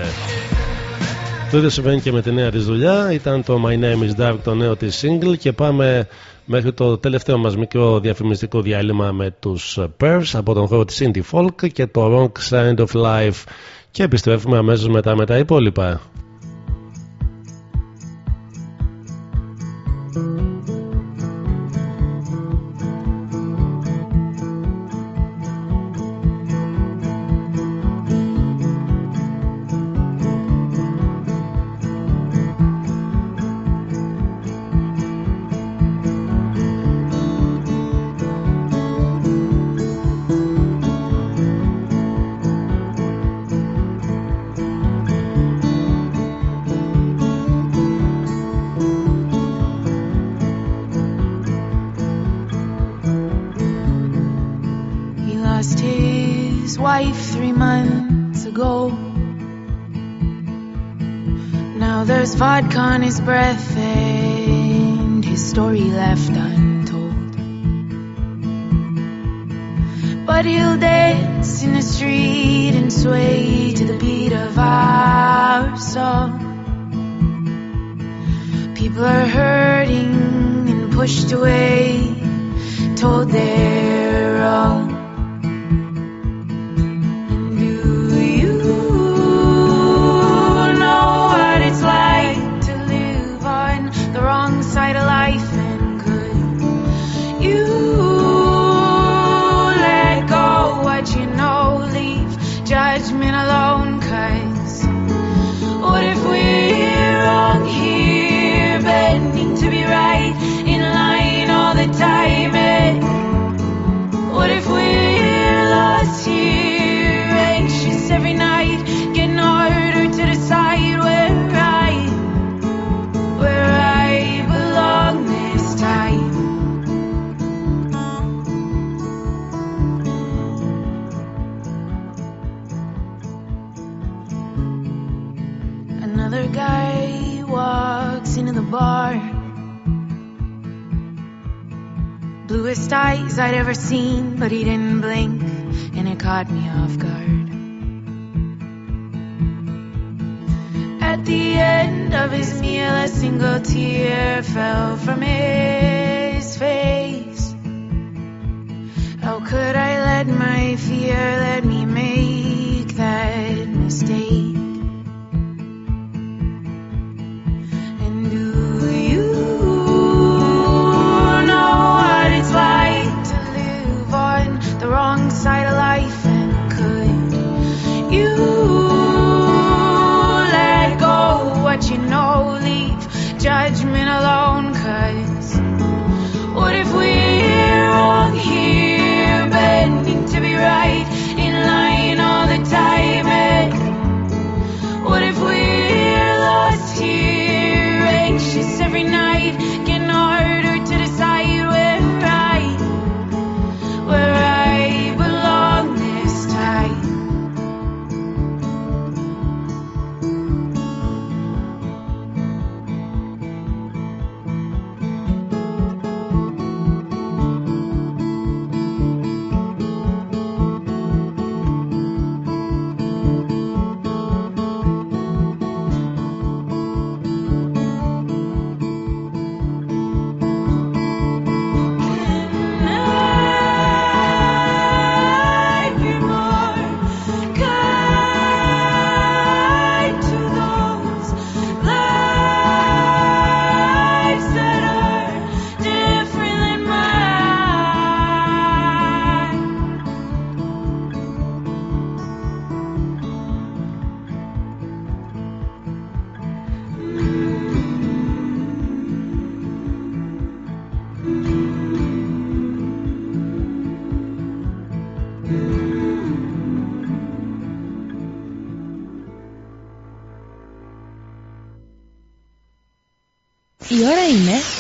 Το ίδιο συμβαίνει και με τη νέα της δουλειά. Ήταν το My Name is Dark το νέο της single και πάμε μέχρι το τελευταίο μας μικρό διαφημιστικό διάλειμμα με τους Pairs από τον χώρο της Indie Folk και το Wrong Side of Life και επιστρέφουμε αμέσως μετά με τα υπόλοιπα. Bluest eyes I'd ever seen, but he didn't blink, and it caught me off guard. At the end of his meal, a single tear fell from his face. How could I let my fear let me make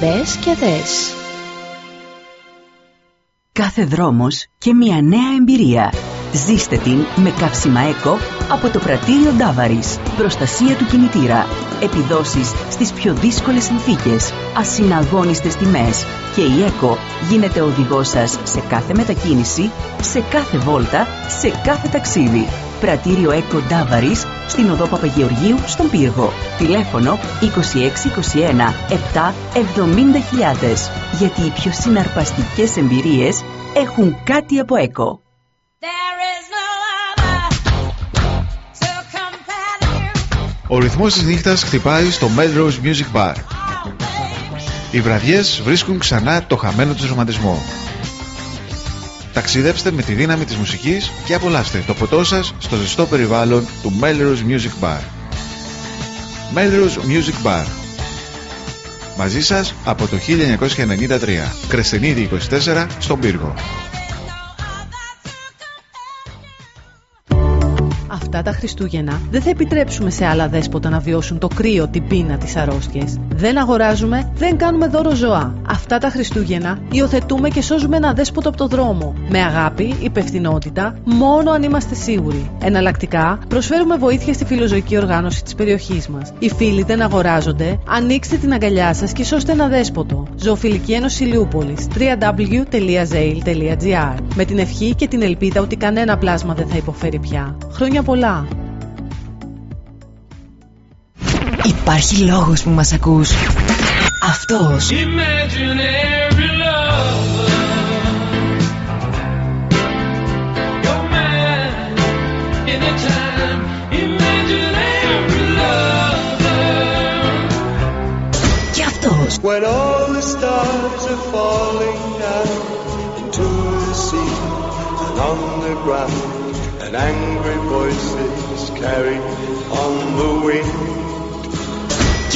Μπες και δες. Κάθε δρόμος και μια νέα εμπειρία. Ζήστε την με καύσιμα ΕΚΟ από το πρατήριο Ντάβαρης. Προστασία του κινητήρα. Επιδόσεις στις πιο δύσκολες συνθήκες. Ασυναγώνιστες τιμές. Και η ΕΚΟ γίνεται ο οδηγός σας σε κάθε μετακίνηση, σε κάθε βόλτα, σε κάθε ταξίδι. Πρατήριο ΕΚΟ Ντάβαρης στην οδό Παπαγεωργίου στον Πύργο. Τηλέφωνο 2621 7 70.000. Γιατί οι πιο συναρπαστικές εμπειρίες έχουν κάτι από ΕΚΟ. Ο ρυθμός της νύχτας χτυπάει στο Melrose Music Bar. Οι βραδιές βρίσκουν ξανά το χαμένο τους ρομαντισμό. Ταξιδέψτε με τη δύναμη της μουσικής και απολαύστε το ποτό σας στο ζεστό περιβάλλον του Melrose Music Bar. Melrose Music Bar. Μαζί σας από το 1993. Κρεσενίδη 24 στον Πύργο. Αυτά τα Χριστούγεννα δεν θα επιτρέψουμε σε άλλα δέσποτα να βιώσουν το κρύο, την πείνα, τις αρρώστιες. Δεν αγοράζουμε, δεν κάνουμε δώρο ζωά. Αυτά τα Χριστούγεννα υιοθετούμε και σώζουμε ένα δέσποτο από το δρόμο. Με αγάπη, υπευθυνότητα, μόνο αν είμαστε σίγουροι. Εναλλακτικά, προσφέρουμε βοήθεια στη φιλοζωική οργάνωση της περιοχής μας. Οι φίλοι δεν αγοράζονται, ανοίξτε την αγκαλιά σας και σώστε ένα δέσποτο. Ζωοφιλική Ένωση Ηλιούπολη. www.zail.gr Με την ευχή και την ελπίδα ότι κανένα πλάσμα δεν θα υποφέρει πια. Χρόνια πολλά! Υπάρχει λόγος που μας ακούς. Αυτός. Imaginary lover, you're mine anytime. Imaginary lover. Και αυτός. When all the stars are falling down into the sea and on the ground, and angry voices carry on the wind.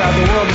About the world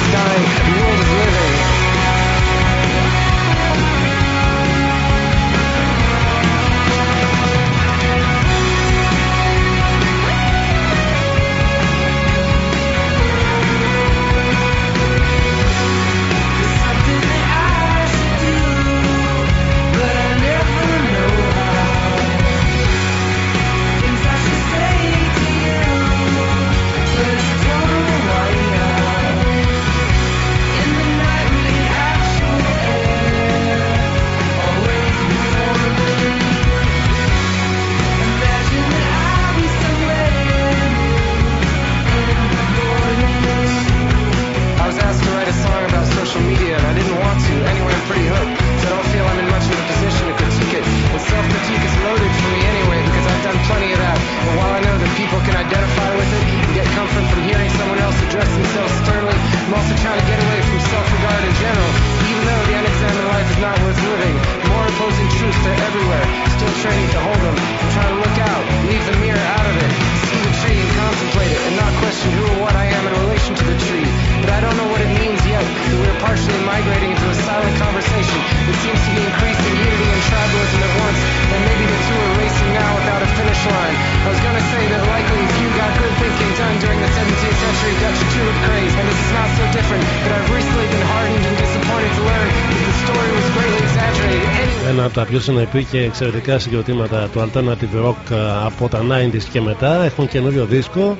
Wilson και εξαιρετικά συγκροτήματα του Alternative Rock ε, από τα 90 και μετά. Έχουν καινούριο δίσκο.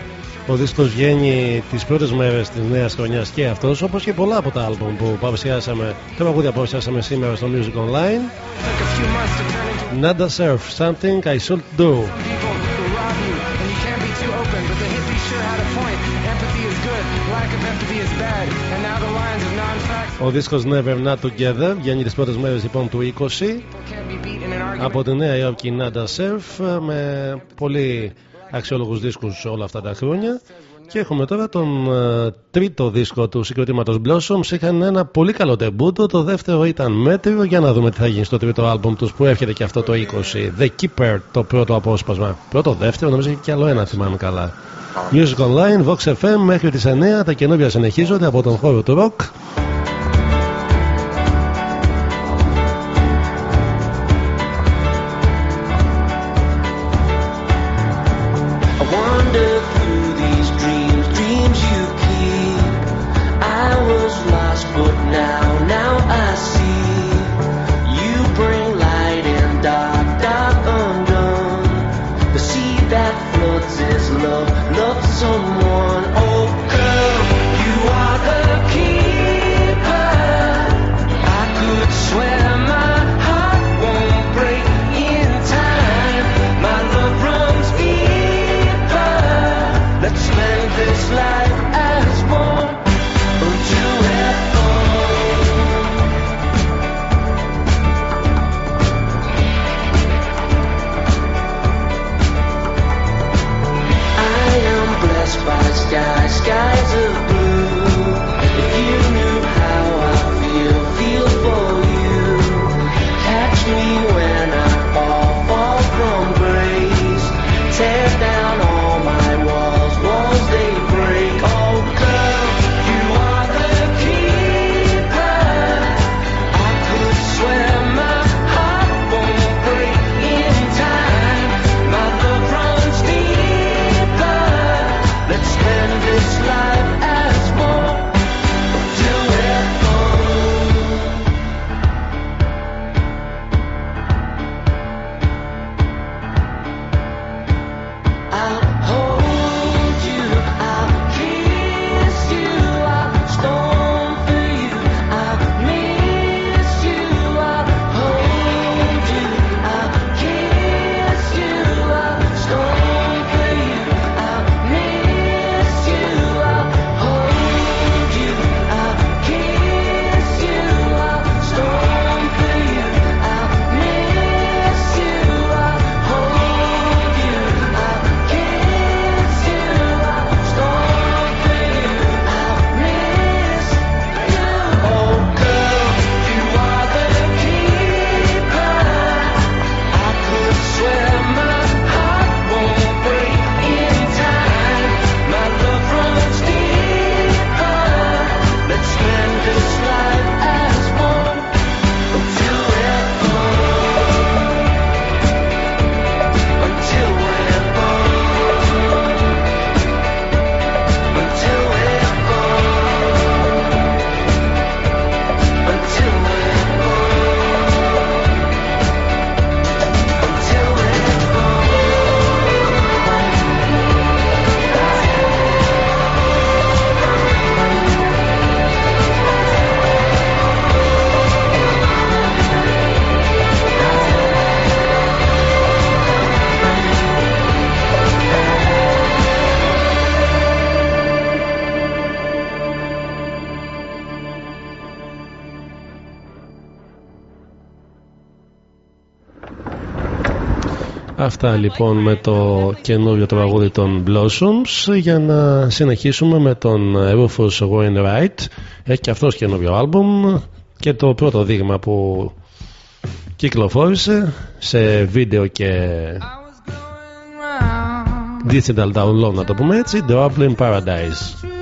Ο δίσκος βγαίνει τις πρώτες μέρες της νέας χρονιάς και αυτός όπως και πολλά από τα άλμπουμ που παρουσιάσαμε τα που παρουσιάσαμε σήμερα στο Music Online Nada Surf, Something I Should Do Ο δίσκος Never Not Together βγαίνει τις πρώτες μέρες λοιπόν του 20 από τη Νέα Υόρκη Νάντα Σερφ ε, με πολύ αξιόλογους δίσκους όλα αυτά τα χρόνια. Και έχουμε τώρα τον ε, τρίτο δίσκο του συγκροτήματος Blossoms είχαν ένα πολύ καλό τεμπούτο. Το δεύτερο ήταν μέτριο. Για να δούμε τι θα γίνει στο τρίτο άλμπομ τους που έρχεται και αυτό το 20 The Keeper το πρώτο απόσπασμα. Πρώτο δεύτερο νομίζω έχει και άλλο ένα θυμάμαι καλά. Music Online, Vox FM μέχρι τις 9 τα καινούργια συνεχίζονται από τον χώρο του Rock. αυτά λοιπόν με το καινούριο τραγούδι των Blossoms. Για να συνεχίσουμε με τον Rufus Wainwright έχει και αυτός καινούριο άλμπουμ και το πρώτο δείγμα που κυκλοφόρησε σε βίντεο και digital download να το πούμε έτσι The Paradise.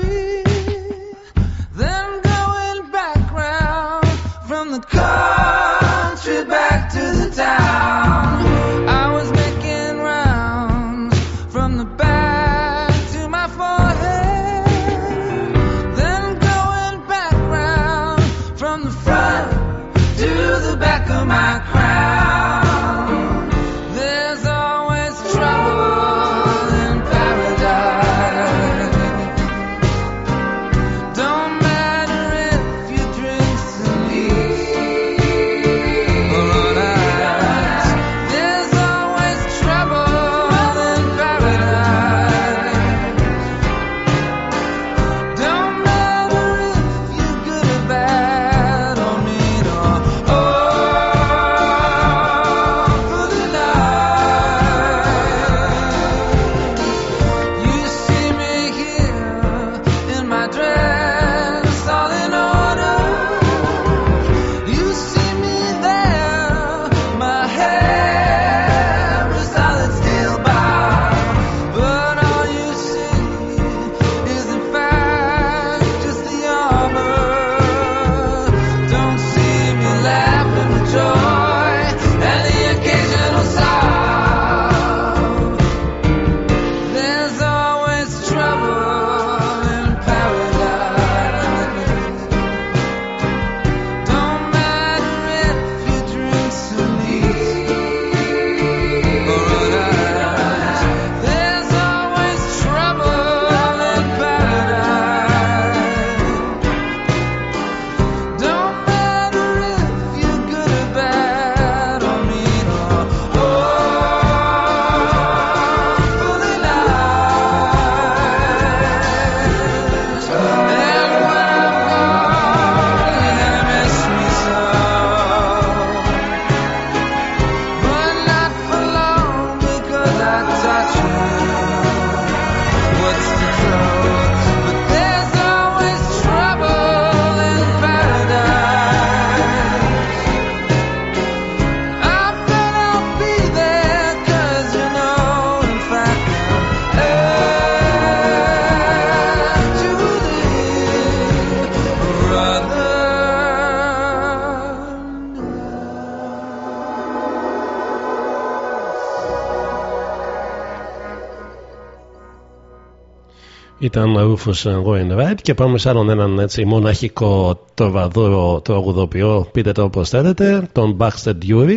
Ήταν ο Rufus Going Right και πάμε σε άλλον έναν έτσι μοναχικό τροβαδούρο τραγουδοποιό, πείτε το όπως θέλετε, τον Baxter Dury.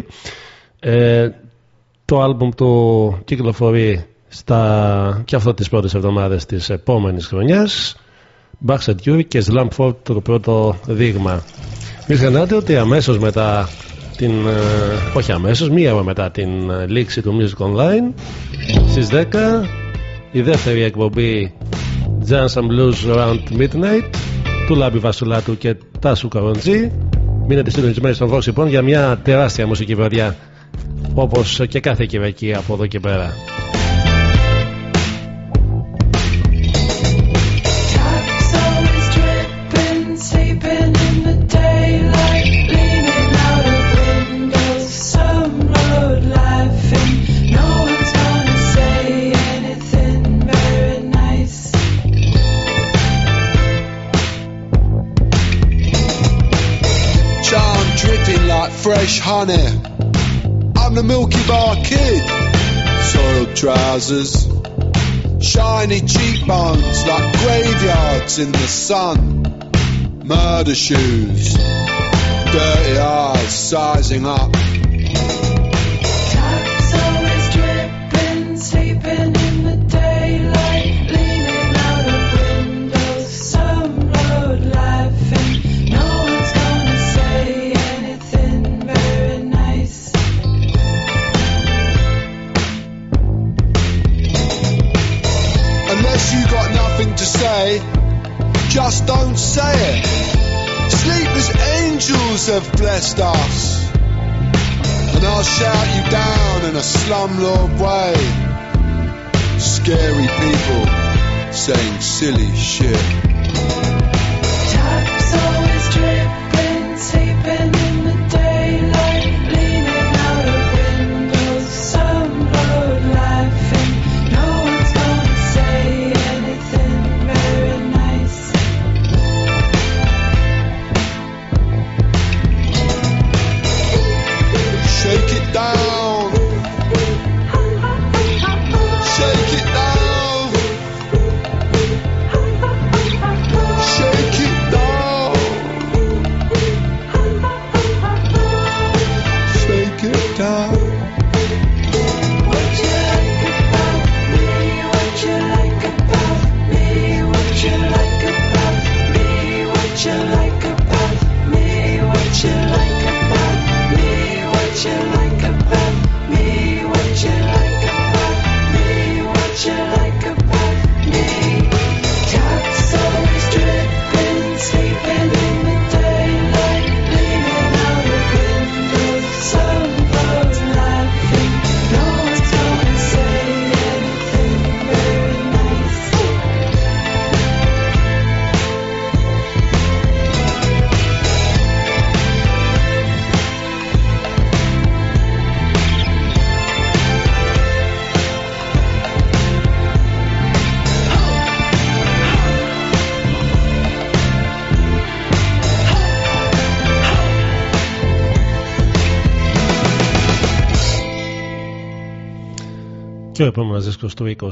Ε, το άλμπουμ του κυκλοφορεί στα, και αυτό τις πρώτες εβδομάδες της επόμενης χρονιάς. Baxter Dury και Slamford το πρώτο δείγμα. Μην ξεχνάτε ότι αμέσως μετά την, ε, όχι αμέσως, μία ώρα μετά την ε, λήξη του Music Online στις 10 η δεύτερη εκπομπή Jazz and Blues Around Midnight του Λάμπη Βασουλάτου και Τάσου Καροντζή. Μείνετε συντονισμένοι στον Vox λοιπόν για μια τεράστια μουσική βραδιά όπως και κάθε Κυριακή από εδώ και πέρα fresh honey. I'm the Milky Bar Kid. Soiled trousers, shiny cheekbones like graveyards in the sun. Murder shoes, dirty eyes sizing up. Just don't say it. Sleepless angels have blessed us. And I'll shout you down in a slumlord way. Scary people saying silly shit. Και ο επόμενος δίσκος του 20.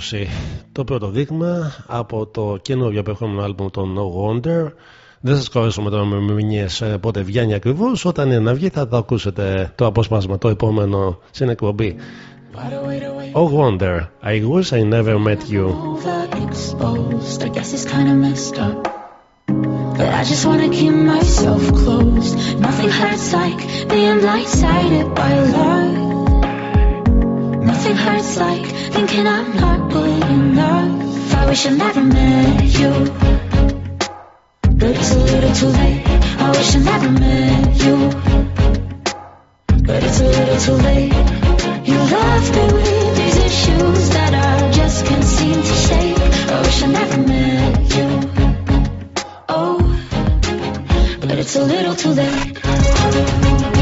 Το πρώτο δείγμα από το καινούριο επερχόμενο άλμπουμ των No Wonder. Δεν σας κορέσουμε τώρα με μηνύε πότε βγαίνει ακριβώς. Όταν είναι να βγει θα το ακούσετε το απόσπασμα το επόμενο στην εκπομπή. Oh Wonder, I wish I never met you. Overexposed, I guess it's kinda messed up. But I just wanna keep myself closed. Nothing hurts like being blindsided by love. Nothing hurts like thinking I'm not good enough. I wish I never met you. But it's a little too late. I wish I never met you. But it's a little too late. You left me with these issues that I just can't seem to shake. I wish I never met you. Oh, but it's a little too late.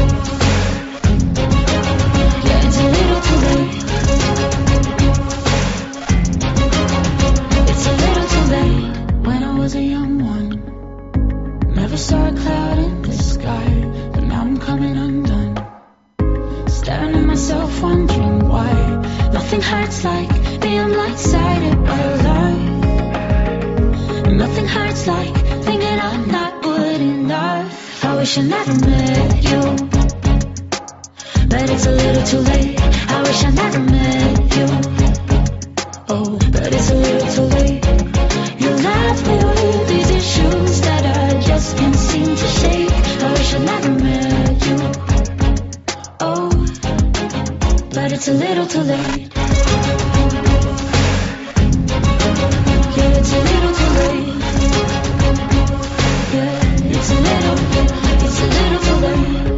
Was a young one, never saw a cloud in the sky, but now I'm coming undone. Staring at myself, wondering why nothing hurts like being blindsided by life. Nothing hurts like thinking I'm not good enough. I wish I never met you, but it's a little too late. I wish I never met you. Oh, but it's a little too late. You left me just can't seem to shake. I wish I never met you. Oh, but it's a little too late. Yeah, it's a little too late. Yeah, it's a little, it's a little too late.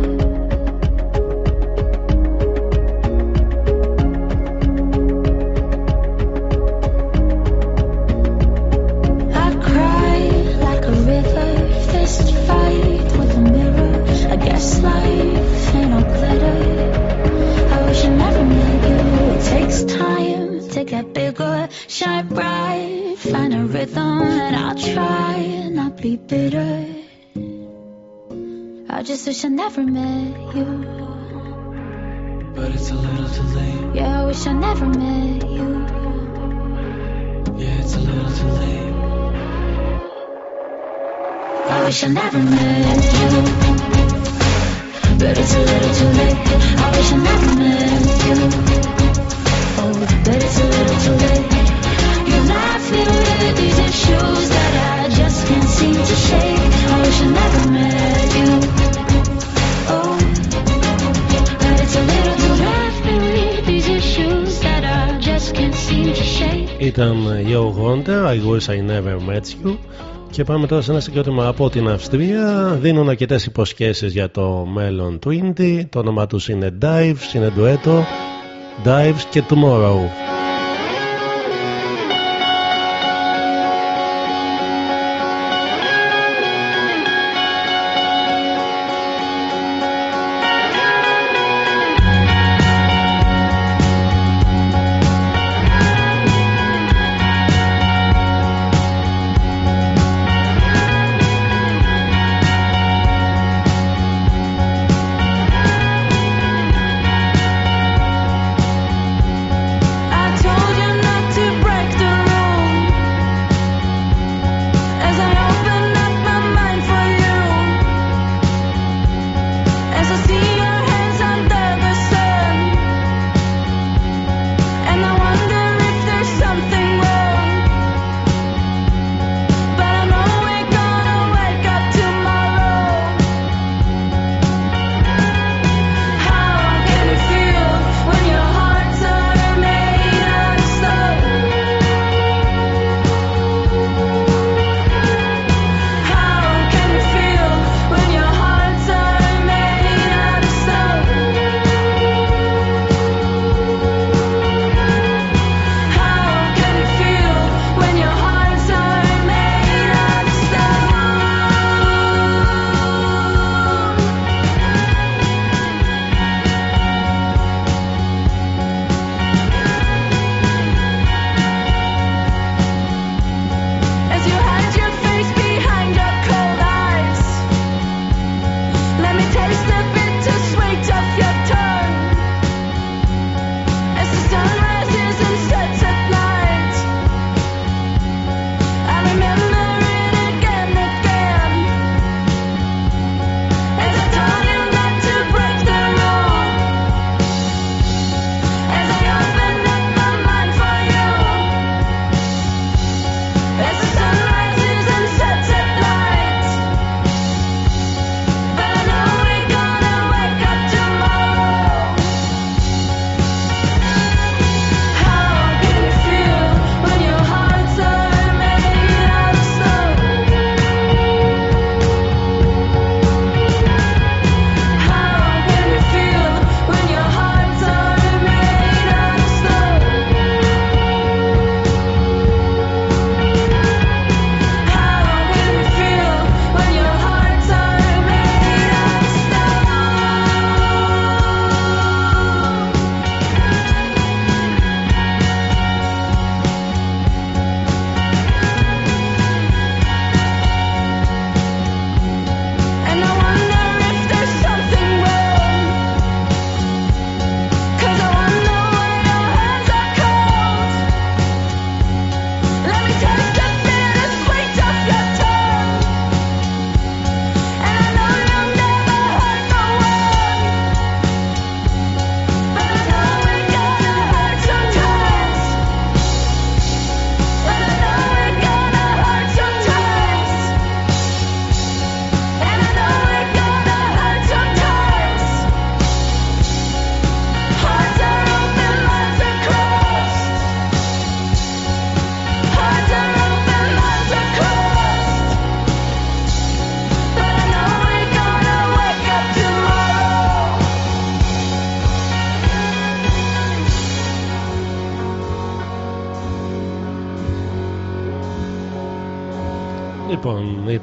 Bigger, shine bright, find a rhythm, and I'll try and not be bitter. I just wish I never met you. But it's a little too late. Yeah, I wish I never met you. Yeah, it's a little too late. I wish I never met you. But it's a little too late. I wish I never met you. Ήταν Yohunter, I wish I never met you. Και πάμε τώρα σε ένα συγκρότημα από την Αυστρία. Δίνουν αρκετές υποσχέσεις για το μέλλον Twinity. Το όνομά τους είναι Dive, είναι Dueto. Dives και Tomorrow.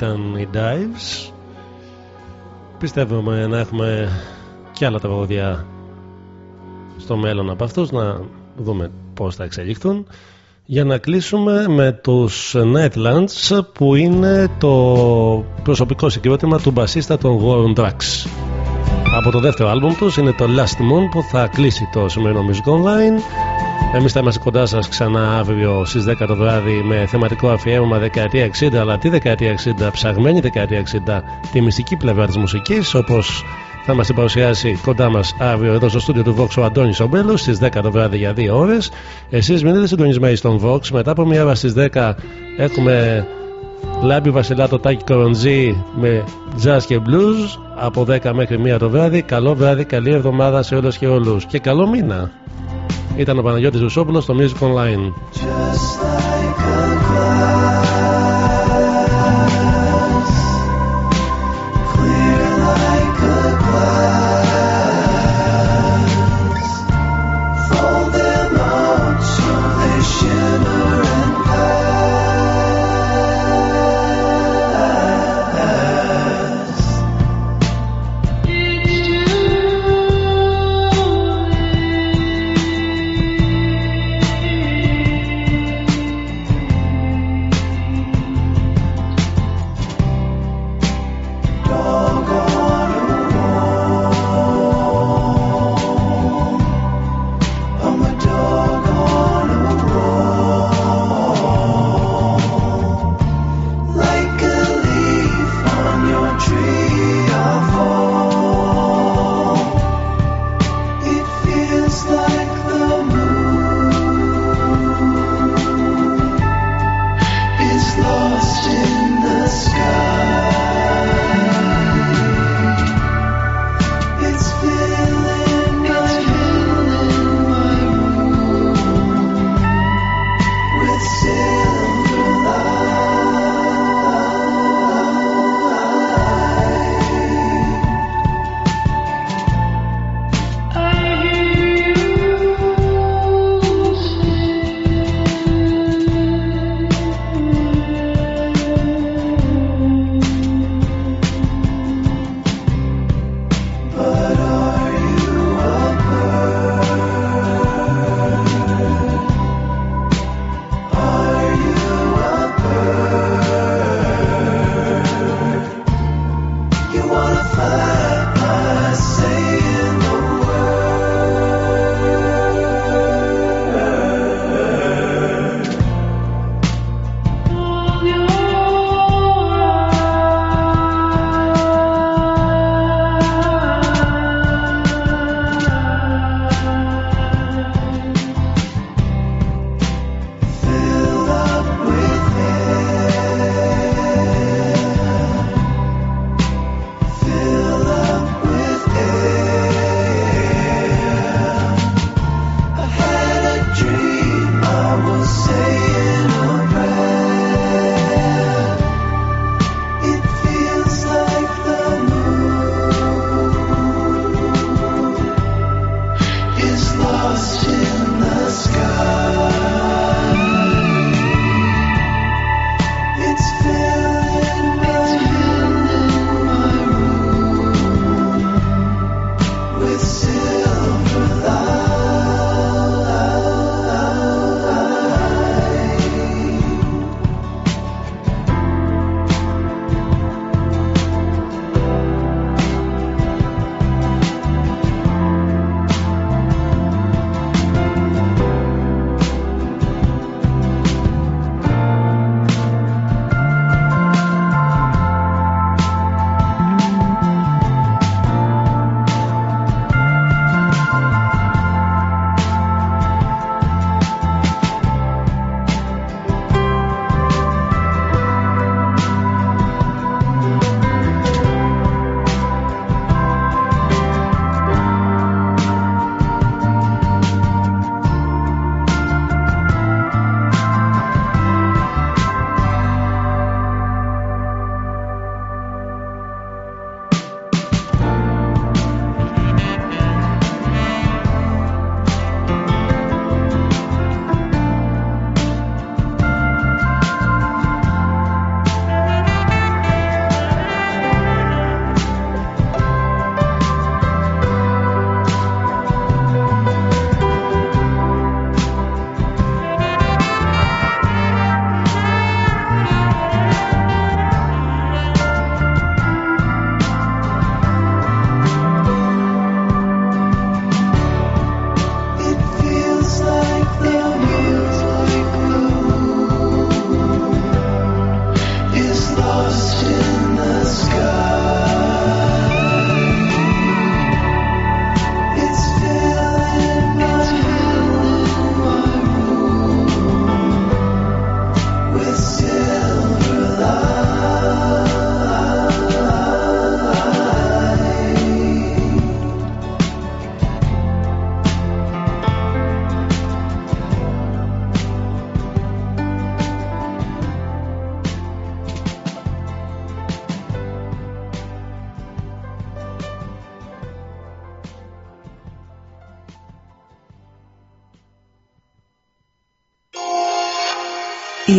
Ήταν οι Dives. Πιστεύουμε να έχουμε και άλλα τραγωδία στο μέλλον από αυτούς, να δούμε πώς θα εξελιχθούν. Για να κλείσουμε με τους Nightlands που είναι το προσωπικό συγκρότημα του μπασίστα των Warren Drugs. Από το δεύτερο άλμπουμ τους είναι το Last Moon που θα κλείσει το σημερινό Music Online. Εμείς θα είμαστε κοντά σας ξανά αύριο στις 10 το βράδυ με θεματικό αφιέρωμα δεκαετία 60 αλλά τι δεκαετία 60, ψαγμένη δεκαετία 60 τη μυστική πλευρά της μουσικής όπως θα μας την παρουσιάσει κοντά μας αύριο εδώ στο στούντιο του Vox ο Αντώνης Ομπέλος στις 10 το βράδυ για 2 ώρες εσείς μείνετε συντονισμένοι στον Vox μετά από μια ώρα στις 10 έχουμε Λάμπη Βασιλάτο Τάκη Κοροντζή με jazz και blues. Από 10 μέχρι 1 το βράδυ. Καλό βράδυ, καλή εβδομάδα σε όλους και όλους. Και καλό μήνα. Ήταν ο Παναγιώτης Ρουσόπουλος στο Music Online. Fold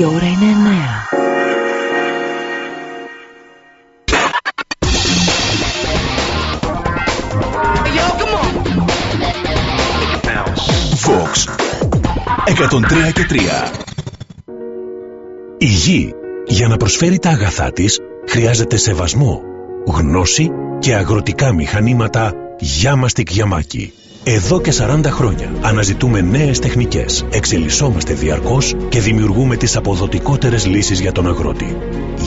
Η ώρα είναι 9. Vox 103 και 3 Η γη για να προσφέρει τα αγαθά της χρειάζεται σεβασμό, γνώση και αγροτικά μηχανήματα Γιάμαστικ Γιαμάκι. Εδώ και 40 χρόνια αναζητούμε νέες τεχνικές, εξελισσόμαστε διαρκώς και δημιουργούμε τις αποδοτικότερες λύσεις για τον αγρότη.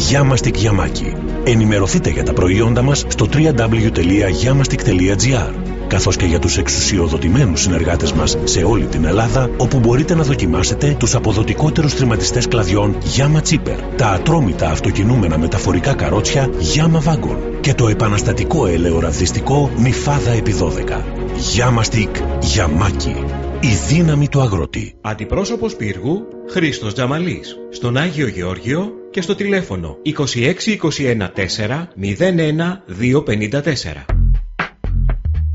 Γιάμαστικ Γιαμάκι. Ενημερωθείτε για τα προϊόντα μας στο www.yamastik.gr καθώς και για τους εξουσιοδοτημένους συνεργάτες μας σε όλη την Ελλάδα, όπου μπορείτε να δοκιμάσετε τους αποδοτικότερους τριματιστές κλαδιών Yama Chipper, τα ατρόμητα αυτοκινούμενα μεταφορικά καρότσια Yama Wagon και το επαναστατικό ελαιοραδιστικό Μιφάδα επί 12. Yama Stick Yamaki. Η δύναμη του αγρότη. Αντιπρόσωπος πύργου Χρήστος Τζαμαλής. Στον Άγιο Γεώργιο και στο τηλέφωνο 26214 01254.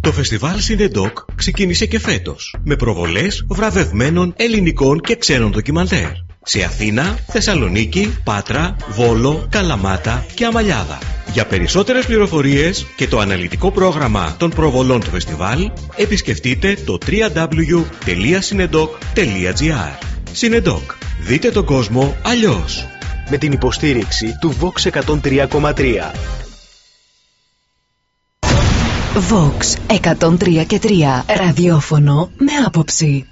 Το φεστιβάλ Σινεντόκ ξεκίνησε και φέτος με προβολές βραβευμένων ελληνικών και ξένων ντοκιμαντέρ σε Αθήνα, Θεσσαλονίκη, Πάτρα, Βόλο, Καλαμάτα και Αμαλιάδα. Για περισσότερες πληροφορίες και το αναλυτικό πρόγραμμα των προβολών του φεστιβάλ επισκεφτείτε το www.synedoc.gr Συνεντόκ. Δείτε τον κόσμο αλλιώς. Με την υποστήριξη του Vox 103,3. Vox 103 και 3. Ραδιόφωνο με άποψη.